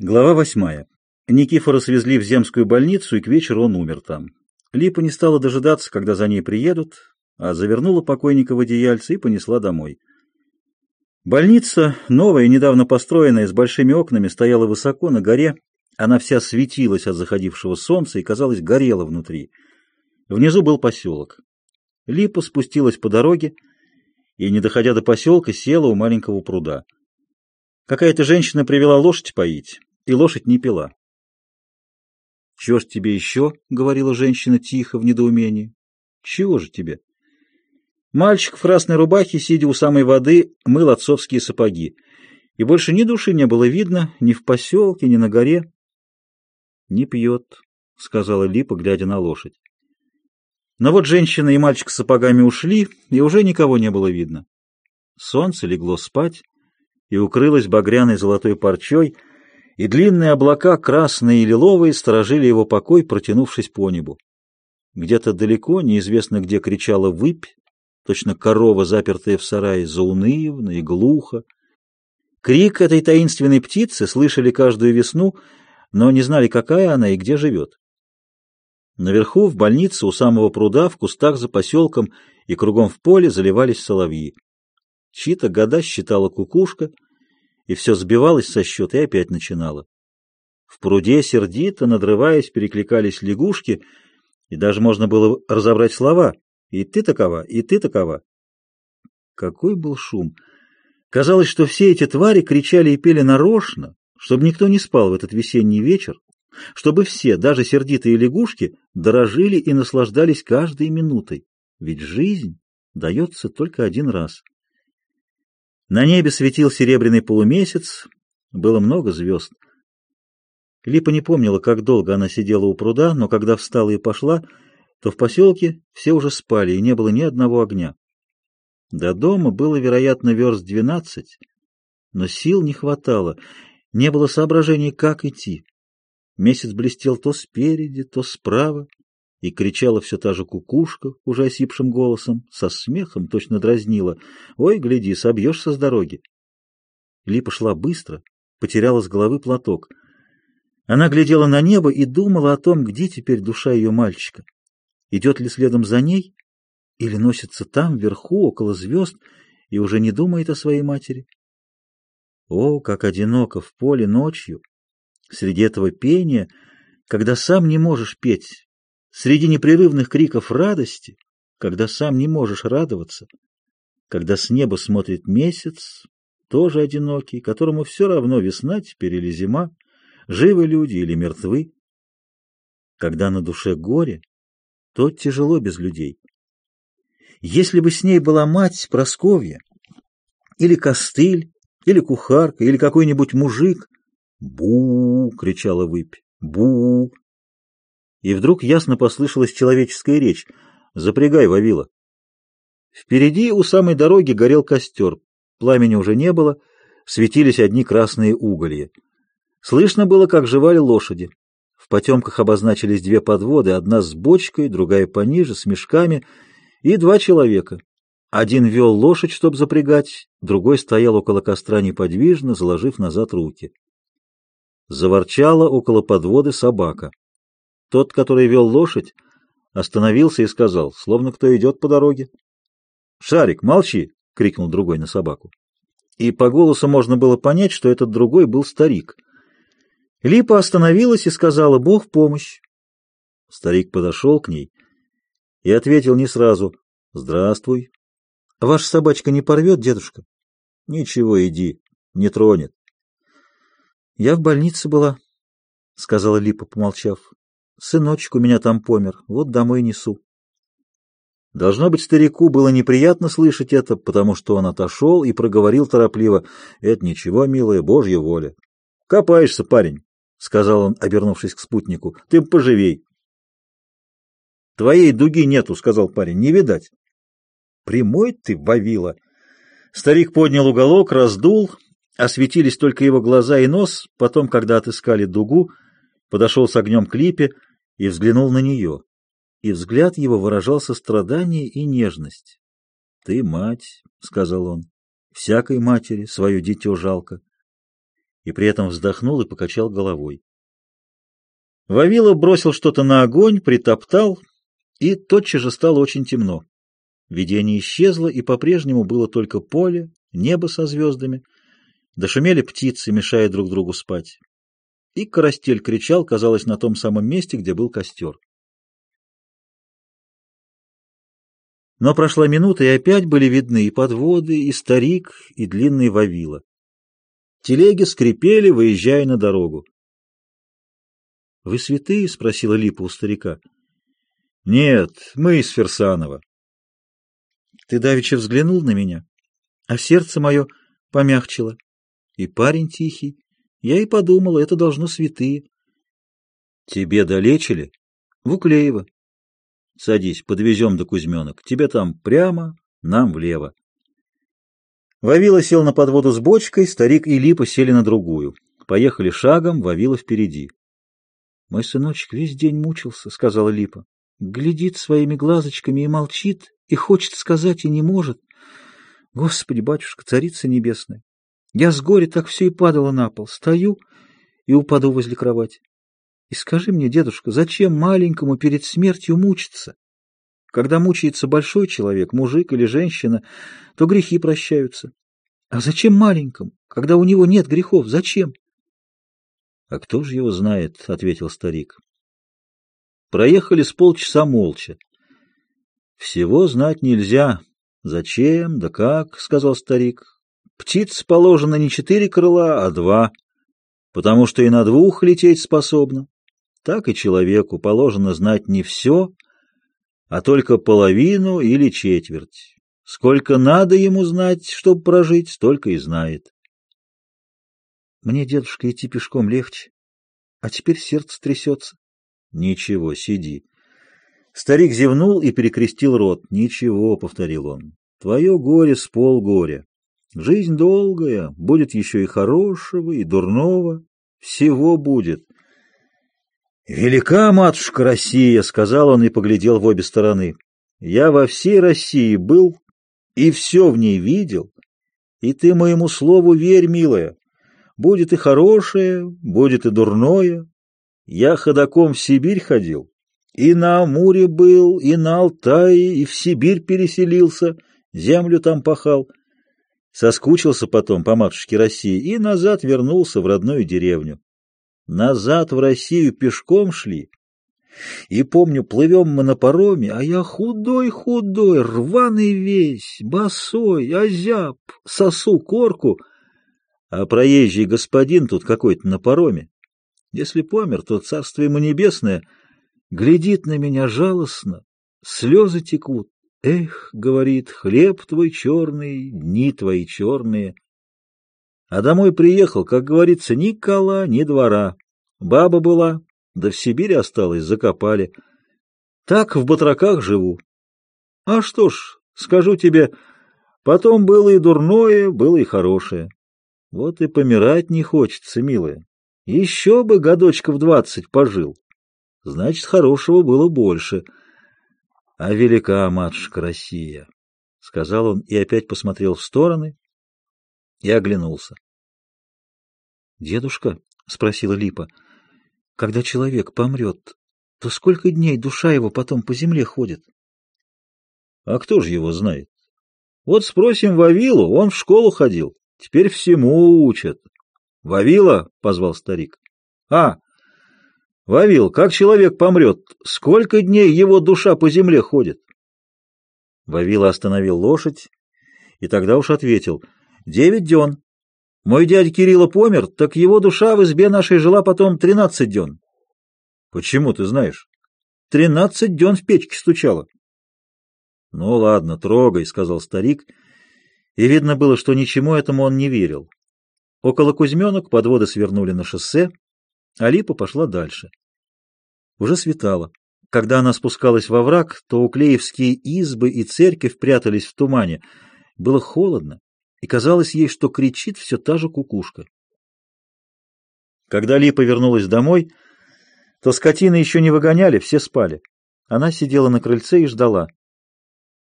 S1: Глава восьмая. Никифора свезли в земскую больницу, и к вечеру он умер там. Липа не стала дожидаться, когда за ней приедут, а завернула покойника в одеяльце и понесла домой. Больница, новая, недавно построенная, с большими окнами, стояла высоко на горе. Она вся светилась от заходившего солнца и, казалось, горела внутри. Внизу был поселок. Липа спустилась по дороге и, не доходя до поселка, села у маленького пруда. Какая-то женщина привела лошадь поить, и лошадь не пила. «Чего ж тебе еще?» — говорила женщина тихо, в недоумении. «Чего же тебе?» Мальчик в красной рубахе, сидя у самой воды, мыл отцовские сапоги. И больше ни души не было видно ни в поселке, ни на горе. — Не пьет, — сказала Липа, глядя на лошадь. Но вот женщина и мальчик с сапогами ушли, и уже никого не было видно. Солнце легло спать и укрылось багряной золотой парчой — и длинные облака, красные и лиловые, сторожили его покой, протянувшись по небу. Где-то далеко, неизвестно где, кричала выпь, точно корова, запертая в сарае, заунывно и глухо. Крик этой таинственной птицы слышали каждую весну, но не знали, какая она и где живет. Наверху, в больнице, у самого пруда, в кустах за поселком и кругом в поле заливались соловьи. Чьи-то года считала кукушка, и все сбивалось со счета и опять начинала. В пруде сердито, надрываясь, перекликались лягушки, и даже можно было разобрать слова «И ты такова, и ты такова». Какой был шум! Казалось, что все эти твари кричали и пели нарочно, чтобы никто не спал в этот весенний вечер, чтобы все, даже сердитые лягушки, дорожили и наслаждались каждой минутой, ведь жизнь дается только один раз. На небе светил серебряный полумесяц, было много звезд. Липа не помнила, как долго она сидела у пруда, но когда встала и пошла, то в поселке все уже спали, и не было ни одного огня. До дома было, вероятно, верст двенадцать, но сил не хватало, не было соображений, как идти. Месяц блестел то спереди, то справа, и кричала все та же кукушка, уже осипшим голосом, со смехом точно дразнила. «Ой, гляди, собьешься с дороги!» Липа шла быстро, потеряла с головы платок. Она глядела на небо и думала о том, где теперь душа ее мальчика. Идет ли следом за ней, или носится там, вверху, около звезд, и уже не думает о своей матери? О, как одиноко в поле ночью! Среди этого пения, когда сам не можешь петь, среди непрерывных криков радости, когда сам не можешь радоваться, когда с неба смотрит месяц, тоже одинокий, которому все равно весна теперь или зима, живы люди или мертвы. Когда на душе горе, то тяжело без людей. Если бы с ней была мать Просковья, или костыль, или кухарка, или какой-нибудь мужик, «Бу!» — кричала выпь. «Бу!» И вдруг ясно послышалась человеческая речь. «Запрягай, Вавила!» Впереди у самой дороги горел костер. Пламени уже не было, светились одни красные уголья. Слышно было, как жевали лошади. В потемках обозначились две подводы, одна с бочкой, другая пониже, с мешками, и два человека. Один вел лошадь, чтобы запрягать, другой стоял около костра неподвижно, заложив назад руки. Заворчала около подводы собака. Тот, который вел лошадь, остановился и сказал, словно кто идет по дороге. «Шарик, молчи!» — крикнул другой на собаку. И по голосу можно было понять, что этот другой был старик. Липа остановилась и сказала «Бог помощь!». Старик подошел к ней и ответил не сразу «Здравствуй». «Ваша собачка не порвет, дедушка?» «Ничего, иди, не тронет». Я в больнице была, — сказала Липа, помолчав. Сыночек у меня там помер, вот домой несу. Должно быть, старику было неприятно слышать это, потому что он отошел и проговорил торопливо. — Это ничего, милая, божья воля. — Копаешься, парень, — сказал он, обернувшись к спутнику. — Ты поживей. — Твоей дуги нету, — сказал парень, — не видать. — Прямой ты, Вавила. Старик поднял уголок, раздул Осветились только его глаза и нос, потом, когда отыскали дугу, подошел с огнем к липе и взглянул на нее. И взгляд его выражал сострадание и нежность. — Ты мать, — сказал он, — всякой матери свое дитё жалко. И при этом вздохнул и покачал головой. Вавила бросил что-то на огонь, притоптал, и тотчас же стало очень темно. Видение исчезло, и по-прежнему было только поле, небо со звездами — Дошумели птицы, мешая друг другу спать. И Карастель кричал, казалось, на том самом месте, где был костер. Но прошла минута, и опять были видны и подводы, и старик, и длинный Вавила. Телеги скрипели, выезжая на дорогу. — Вы святые? — спросила Липа у старика. — Нет, мы из Ферсанова. — Ты давеча взглянул на меня, а сердце мое помягчило. И парень тихий. Я и подумала, это должно святые. Тебе долечили? В Уклеево. Садись, подвезем до Кузьменок. Тебе там прямо, нам влево. Вавила сел на подводу с бочкой, старик и Липа сели на другую. Поехали шагом, Вавила впереди. — Мой сыночек весь день мучился, — сказала Липа. Глядит своими глазочками и молчит, и хочет сказать, и не может. Господи, батюшка, царица небесная! Я с горя так все и падала на пол. Стою и упаду возле кровати. И скажи мне, дедушка, зачем маленькому перед смертью мучиться? Когда мучается большой человек, мужик или женщина, то грехи прощаются. А зачем маленькому, когда у него нет грехов? Зачем? — А кто же его знает? — ответил старик. Проехали с полчаса молча. — Всего знать нельзя. Зачем, да как, — сказал старик. — Птиц положено не четыре крыла, а два, потому что и на двух лететь способна. Так и человеку положено знать не все, а только половину или четверть. Сколько надо ему знать, чтобы прожить, столько и знает. Мне, дедушка, идти пешком легче, а теперь сердце трясется. Ничего, сиди. Старик зевнул и перекрестил рот. Ничего, — повторил он, — твое горе с полгоря. Жизнь долгая, будет еще и хорошего, и дурного, всего будет. «Велика матушка Россия!» — сказал он и поглядел в обе стороны. «Я во всей России был и все в ней видел, и ты моему слову верь, милая. Будет и хорошее, будет и дурное. Я ходаком в Сибирь ходил, и на Амуре был, и на Алтае, и в Сибирь переселился, землю там пахал. Соскучился потом по матушке России и назад вернулся в родную деревню. Назад в Россию пешком шли, и помню, плывем мы на пароме, а я худой-худой, рваный весь, босой, озяб, сосу корку, а проезжий господин тут какой-то на пароме. Если помер, то царство ему небесное глядит на меня жалостно, слезы текут. Эх, говорит, хлеб твой черный, дни твои черные. А домой приехал, как говорится, ни кола, ни двора. Баба была, да в Сибири осталось, закопали. Так в батраках живу. А что ж, скажу тебе, потом было и дурное, было и хорошее. Вот и помирать не хочется, милая. Еще бы годочков двадцать пожил. Значит, хорошего было больше. А велика матушка Россия, — сказал он и опять посмотрел в стороны и оглянулся. — Дедушка, — спросила Липа, — когда человек помрет, то сколько дней душа его потом по земле ходит? А кто же его знает? Вот спросим Вавилу, он в школу ходил. Теперь всему учат. Вавила, — позвал старик. А, Вавил, как человек помрет, сколько дней его душа по земле ходит? Вавила остановил лошадь и тогда уж ответил. Девять дён. Мой дядя Кирилла помер, так его душа в избе нашей жила потом тринадцать дён. — Почему ты знаешь? — Тринадцать дён в печке стучала. — Ну ладно, трогай, — сказал старик, и видно было, что ничему этому он не верил. Около Кузьменок подводы свернули на шоссе, а Липа пошла дальше. Уже светало. Когда она спускалась во враг, то уклеевские избы и церковь прятались в тумане. Было холодно, и казалось ей, что кричит все та же кукушка. Когда Ли повернулась домой, то скотины еще не выгоняли, все спали. Она сидела на крыльце и ждала.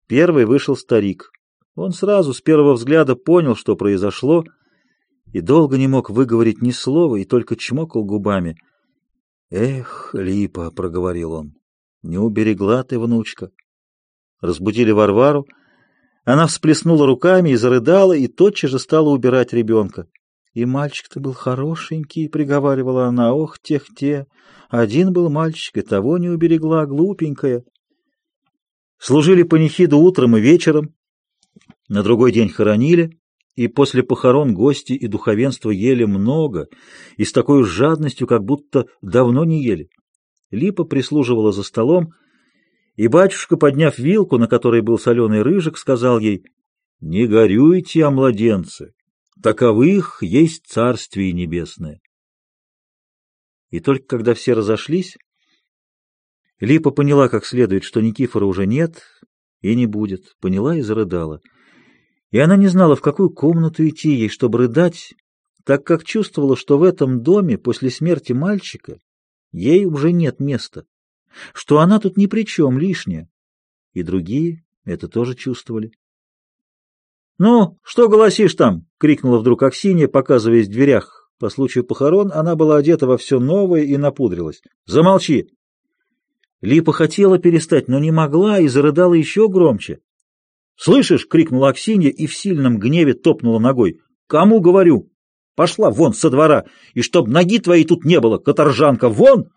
S1: Первый вышел старик. Он сразу с первого взгляда понял, что произошло, и долго не мог выговорить ни слова, и только чмокал губами. «Эх, Липа!» — проговорил он. «Не уберегла ты, внучка!» Разбудили Варвару, она всплеснула руками и зарыдала, и тотчас же стала убирать ребенка. «И мальчик-то был хорошенький», — приговаривала она, — «ох, тех-те! Один был мальчик, и того не уберегла, глупенькая». Служили панихиду утром и вечером, на другой день хоронили, и после похорон гости и духовенство ели много и с такой жадностью, как будто давно не ели. Липа прислуживала за столом, — и батюшка, подняв вилку, на которой был соленый рыжик, сказал ей, «Не горюйте о младенце, таковых есть Царствие Небесное». И только когда все разошлись, Липа поняла как следует, что Никифора уже нет и не будет, поняла и зарыдала. И она не знала, в какую комнату идти ей, чтобы рыдать, так как чувствовала, что в этом доме после смерти мальчика ей уже нет места, что она тут ни при чем лишняя. И другие это тоже чувствовали. «Ну, что голосишь там?» — крикнула вдруг Аксинья, показываясь в дверях. По случаю похорон она была одета во все новое и напудрилась. «Замолчи!» Липа хотела перестать, но не могла и зарыдала еще громче. «Слышишь?» — крикнула Аксинья и в сильном гневе топнула ногой. «Кому говорю? Пошла вон со двора, и чтоб ноги твоей тут не было, каторжанка, вон!»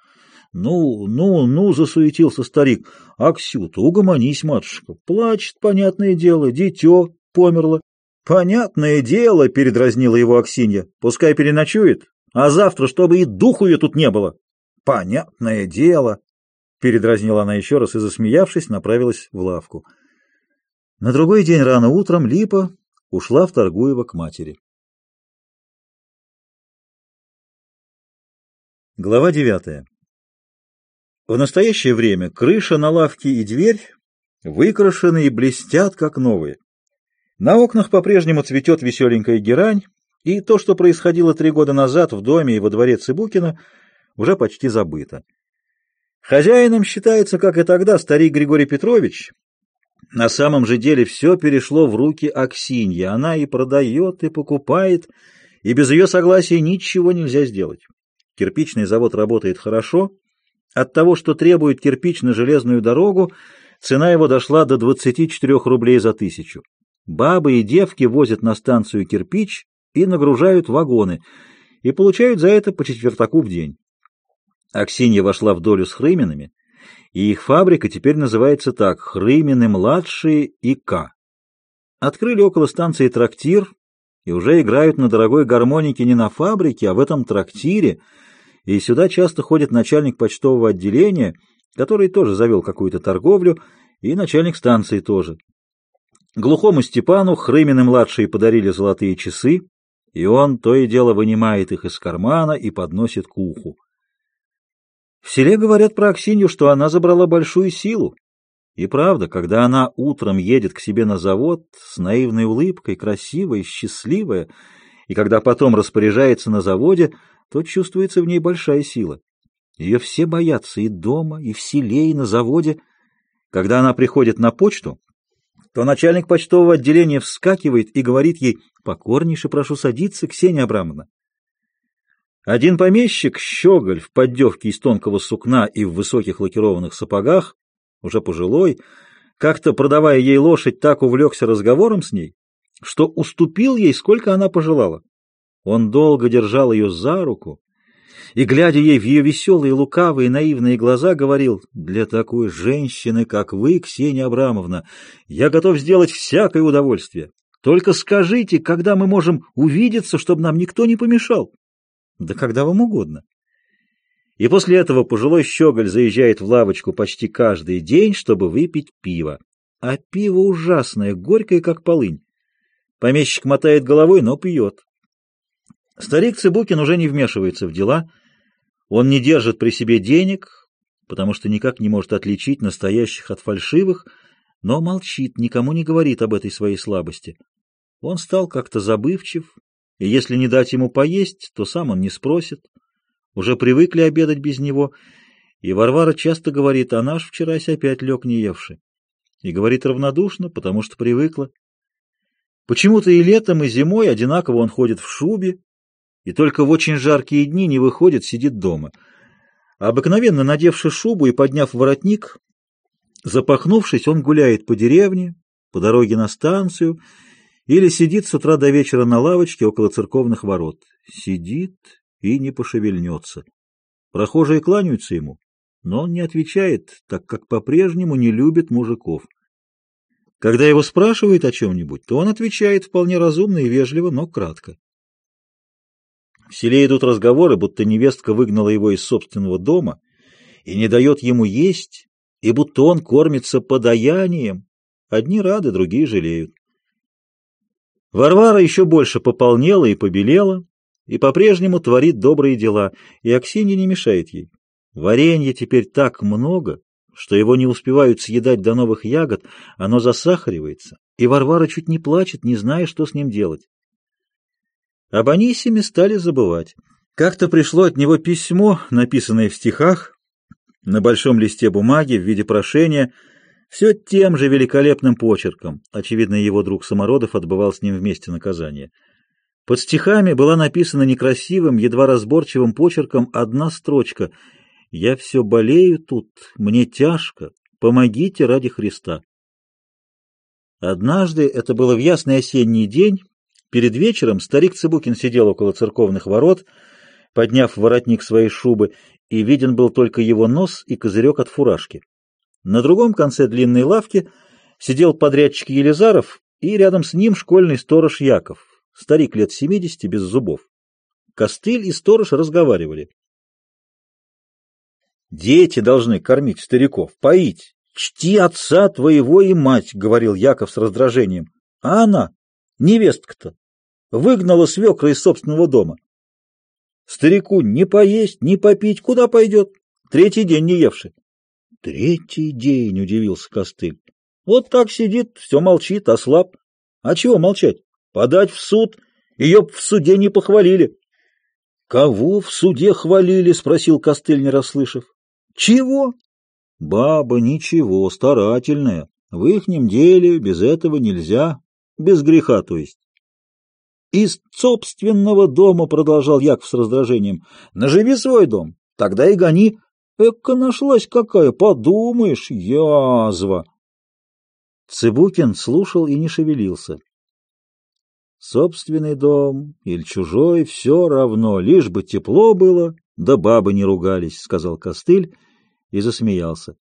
S1: «Ну, ну, ну!» — засуетился старик. «Аксюта, угомонись, матушка. Плачет, понятное дело, дитё померло». «Понятное дело!» — передразнила его Аксинья. «Пускай переночует, а завтра, чтобы и духу ее тут не было». «Понятное дело!» — передразнила она еще раз и, засмеявшись, направилась в лавку. На другой день рано утром Липа ушла в Торгуево к матери. Глава девятая. В настоящее время крыша на лавке и дверь выкрашены и блестят, как новые. На окнах по-прежнему цветет веселенькая герань, и то, что происходило три года назад в доме и во дворе Цыбукина, уже почти забыто. Хозяином считается, как и тогда, старик Григорий Петрович. На самом же деле все перешло в руки Аксиньи. Она и продает, и покупает, и без ее согласия ничего нельзя сделать. Кирпичный завод работает хорошо. От того, что требует кирпич на железную дорогу, цена его дошла до 24 рублей за тысячу. Бабы и девки возят на станцию кирпич и нагружают вагоны, и получают за это по четвертаку в день. Аксинья вошла в долю с Хрыминами, и их фабрика теперь называется так «Хрымины-младшие и К». Открыли около станции трактир и уже играют на дорогой гармонике не на фабрике, а в этом трактире, и сюда часто ходит начальник почтового отделения, который тоже завел какую-то торговлю, и начальник станции тоже. Глухому Степану Хрымины-младшие подарили золотые часы, и он то и дело вынимает их из кармана и подносит к уху. В селе говорят про Аксинью, что она забрала большую силу. И правда, когда она утром едет к себе на завод с наивной улыбкой, красивая, счастливая, и когда потом распоряжается на заводе, то чувствуется в ней большая сила. Ее все боятся и дома, и в селе, и на заводе. Когда она приходит на почту, то начальник почтового отделения вскакивает и говорит ей «Покорнейше прошу садиться, Ксения Абрамовна». Один помещик, щеголь в поддевке из тонкого сукна и в высоких лакированных сапогах, уже пожилой, как-то, продавая ей лошадь, так увлекся разговором с ней, что уступил ей, сколько она пожелала. Он долго держал ее за руку и, глядя ей в ее веселые, лукавые, наивные глаза, говорил, «Для такой женщины, как вы, Ксения Абрамовна, я готов сделать всякое удовольствие. Только скажите, когда мы можем увидеться, чтобы нам никто не помешал». Да когда вам угодно. И после этого пожилой щеголь заезжает в лавочку почти каждый день, чтобы выпить пиво. А пиво ужасное, горькое, как полынь. Помещик мотает головой, но пьет. Старик Цыбукин уже не вмешивается в дела. Он не держит при себе денег, потому что никак не может отличить настоящих от фальшивых, но молчит, никому не говорит об этой своей слабости. Он стал как-то забывчив, и если не дать ему поесть, то сам он не спросит. Уже привыкли обедать без него, и Варвара часто говорит, а наш вчерась опять лег не евший. И говорит равнодушно, потому что привыкла. Почему-то и летом, и зимой одинаково он ходит в шубе, и только в очень жаркие дни не выходит, сидит дома. обыкновенно, надевши шубу и подняв воротник, запахнувшись, он гуляет по деревне, по дороге на станцию, или сидит с утра до вечера на лавочке около церковных ворот. Сидит и не пошевельнется. Прохожие кланяются ему, но он не отвечает, так как по-прежнему не любит мужиков. Когда его спрашивают о чем-нибудь, то он отвечает вполне разумно и вежливо, но кратко. В селе идут разговоры, будто невестка выгнала его из собственного дома и не дает ему есть, и будто он кормится подаянием. Одни рады, другие жалеют. Варвара еще больше пополнела и побелела, и по-прежнему творит добрые дела, и Аксинья не мешает ей. Варенья теперь так много, что его не успевают съедать до новых ягод, оно засахаривается, и Варвара чуть не плачет, не зная, что с ним делать. Об Анисиме стали забывать. Как-то пришло от него письмо, написанное в стихах, на большом листе бумаги в виде прошения, все тем же великолепным почерком. Очевидно, его друг Самородов отбывал с ним вместе наказание. Под стихами была написана некрасивым, едва разборчивым почерком одна строчка «Я все болею тут, мне тяжко, помогите ради Христа». Однажды, это было в ясный осенний день, перед вечером старик Цыбукин сидел около церковных ворот, подняв воротник своей шубы, и виден был только его нос и козырек от фуражки. На другом конце длинной лавки сидел подрядчик Елизаров и рядом с ним школьный сторож Яков, старик лет семидесяти без зубов. Костыль и сторож разговаривали. «Дети должны кормить стариков, поить. Чти отца твоего и мать», — говорил Яков с раздражением. «А она, невестка-то, выгнала свекра из собственного дома. Старику не поесть, не попить, куда пойдет? Третий день не евший». «Третий день», — удивился Костыль. «Вот так сидит, все молчит, ослаб. А чего молчать? Подать в суд? Ее в суде не похвалили». «Кого в суде хвалили?» — спросил Костыль, не расслышав. «Чего?» «Баба ничего, старательная. В ихнем деле без этого нельзя. Без греха, то есть». «Из собственного дома», — продолжал Яков с раздражением. «Наживи свой дом, тогда и гони». Эка нашлась какая, подумаешь, язва. Цыбукин слушал и не шевелился. Собственный дом или чужой, все равно, лишь бы тепло было, да бабы не ругались, — сказал Костыль и засмеялся.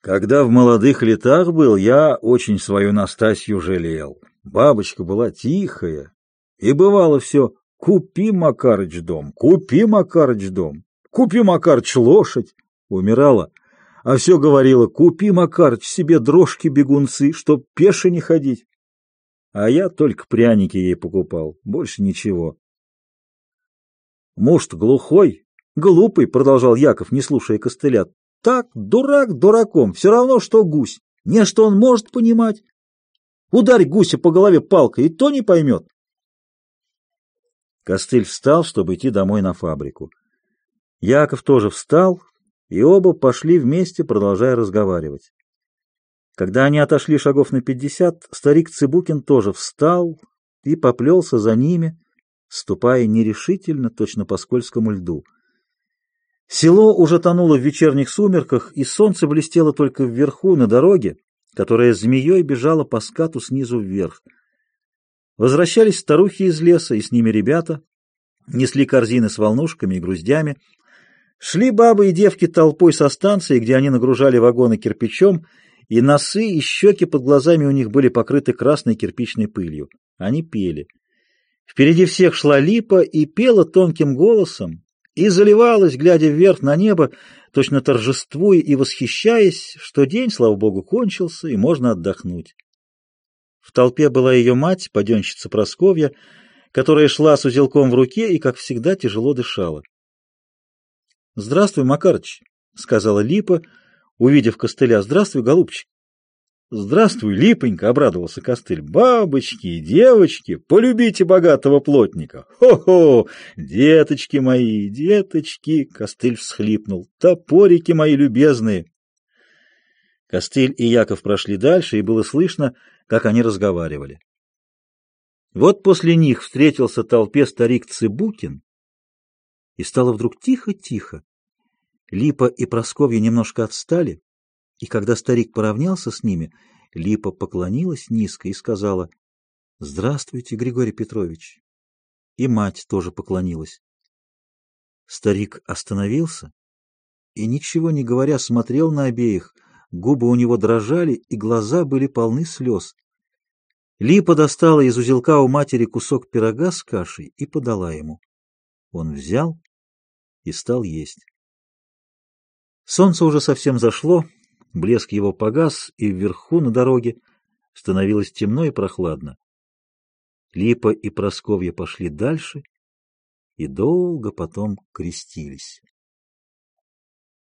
S1: Когда в молодых летах был, я очень свою Настасью жалел. Бабочка была тихая, и бывало все «Купи, Макарыч, дом, купи, Макарыч, дом». Купи, Макарыч, лошадь. Умирала, а все говорила, купи, Макарыч, себе дрожки-бегунцы, чтоб пеше не ходить. А я только пряники ей покупал, больше ничего. Муж глухой, глупый, продолжал Яков, не слушая костыля. Так, дурак дураком, все равно, что гусь. Не что он может понимать. Ударь гуся по голове палкой, и то не поймет. Костыль встал, чтобы идти домой на фабрику. Яков тоже встал, и оба пошли вместе, продолжая разговаривать. Когда они отошли шагов на пятьдесят, старик Цыбукин тоже встал и поплелся за ними, ступая нерешительно, точно по скользкому льду. Село уже тонуло в вечерних сумерках, и солнце блестело только вверху, на дороге, которая змеей бежала по скату снизу вверх. Возвращались старухи из леса, и с ними ребята, несли корзины с волнушками и груздями, Шли бабы и девки толпой со станции, где они нагружали вагоны кирпичом, и носы и щеки под глазами у них были покрыты красной кирпичной пылью. Они пели. Впереди всех шла липа и пела тонким голосом, и заливалась, глядя вверх на небо, точно торжествуя и восхищаясь, что день, слава богу, кончился, и можно отдохнуть. В толпе была ее мать, паденщица Просковья, которая шла с узелком в руке и, как всегда, тяжело дышала. — Здравствуй, Макарыч, — сказала Липа, увидев костыля. — Здравствуй, голубчик. — Здравствуй, Липонька, — обрадовался костыль. — Бабочки и девочки, полюбите богатого плотника. Хо-хо, деточки мои, деточки, — костыль всхлипнул. — Топорики мои любезные. Костыль и Яков прошли дальше, и было слышно, как они разговаривали. Вот после них встретился толпе старик Цыбукин, и стало вдруг тихо-тихо. Липа и Просковья немножко отстали, и когда старик поравнялся с ними, Липа поклонилась низко и сказала «Здравствуйте, Григорий Петрович». И мать тоже поклонилась. Старик остановился и, ничего не говоря, смотрел на обеих, губы у него дрожали, и глаза были полны слез. Липа достала из узелка у матери кусок пирога с кашей и подала ему. Он взял и стал есть. Солнце уже совсем зашло, блеск его погас, и вверху на дороге становилось темно и прохладно. Липа и Просковья пошли дальше и долго потом крестились.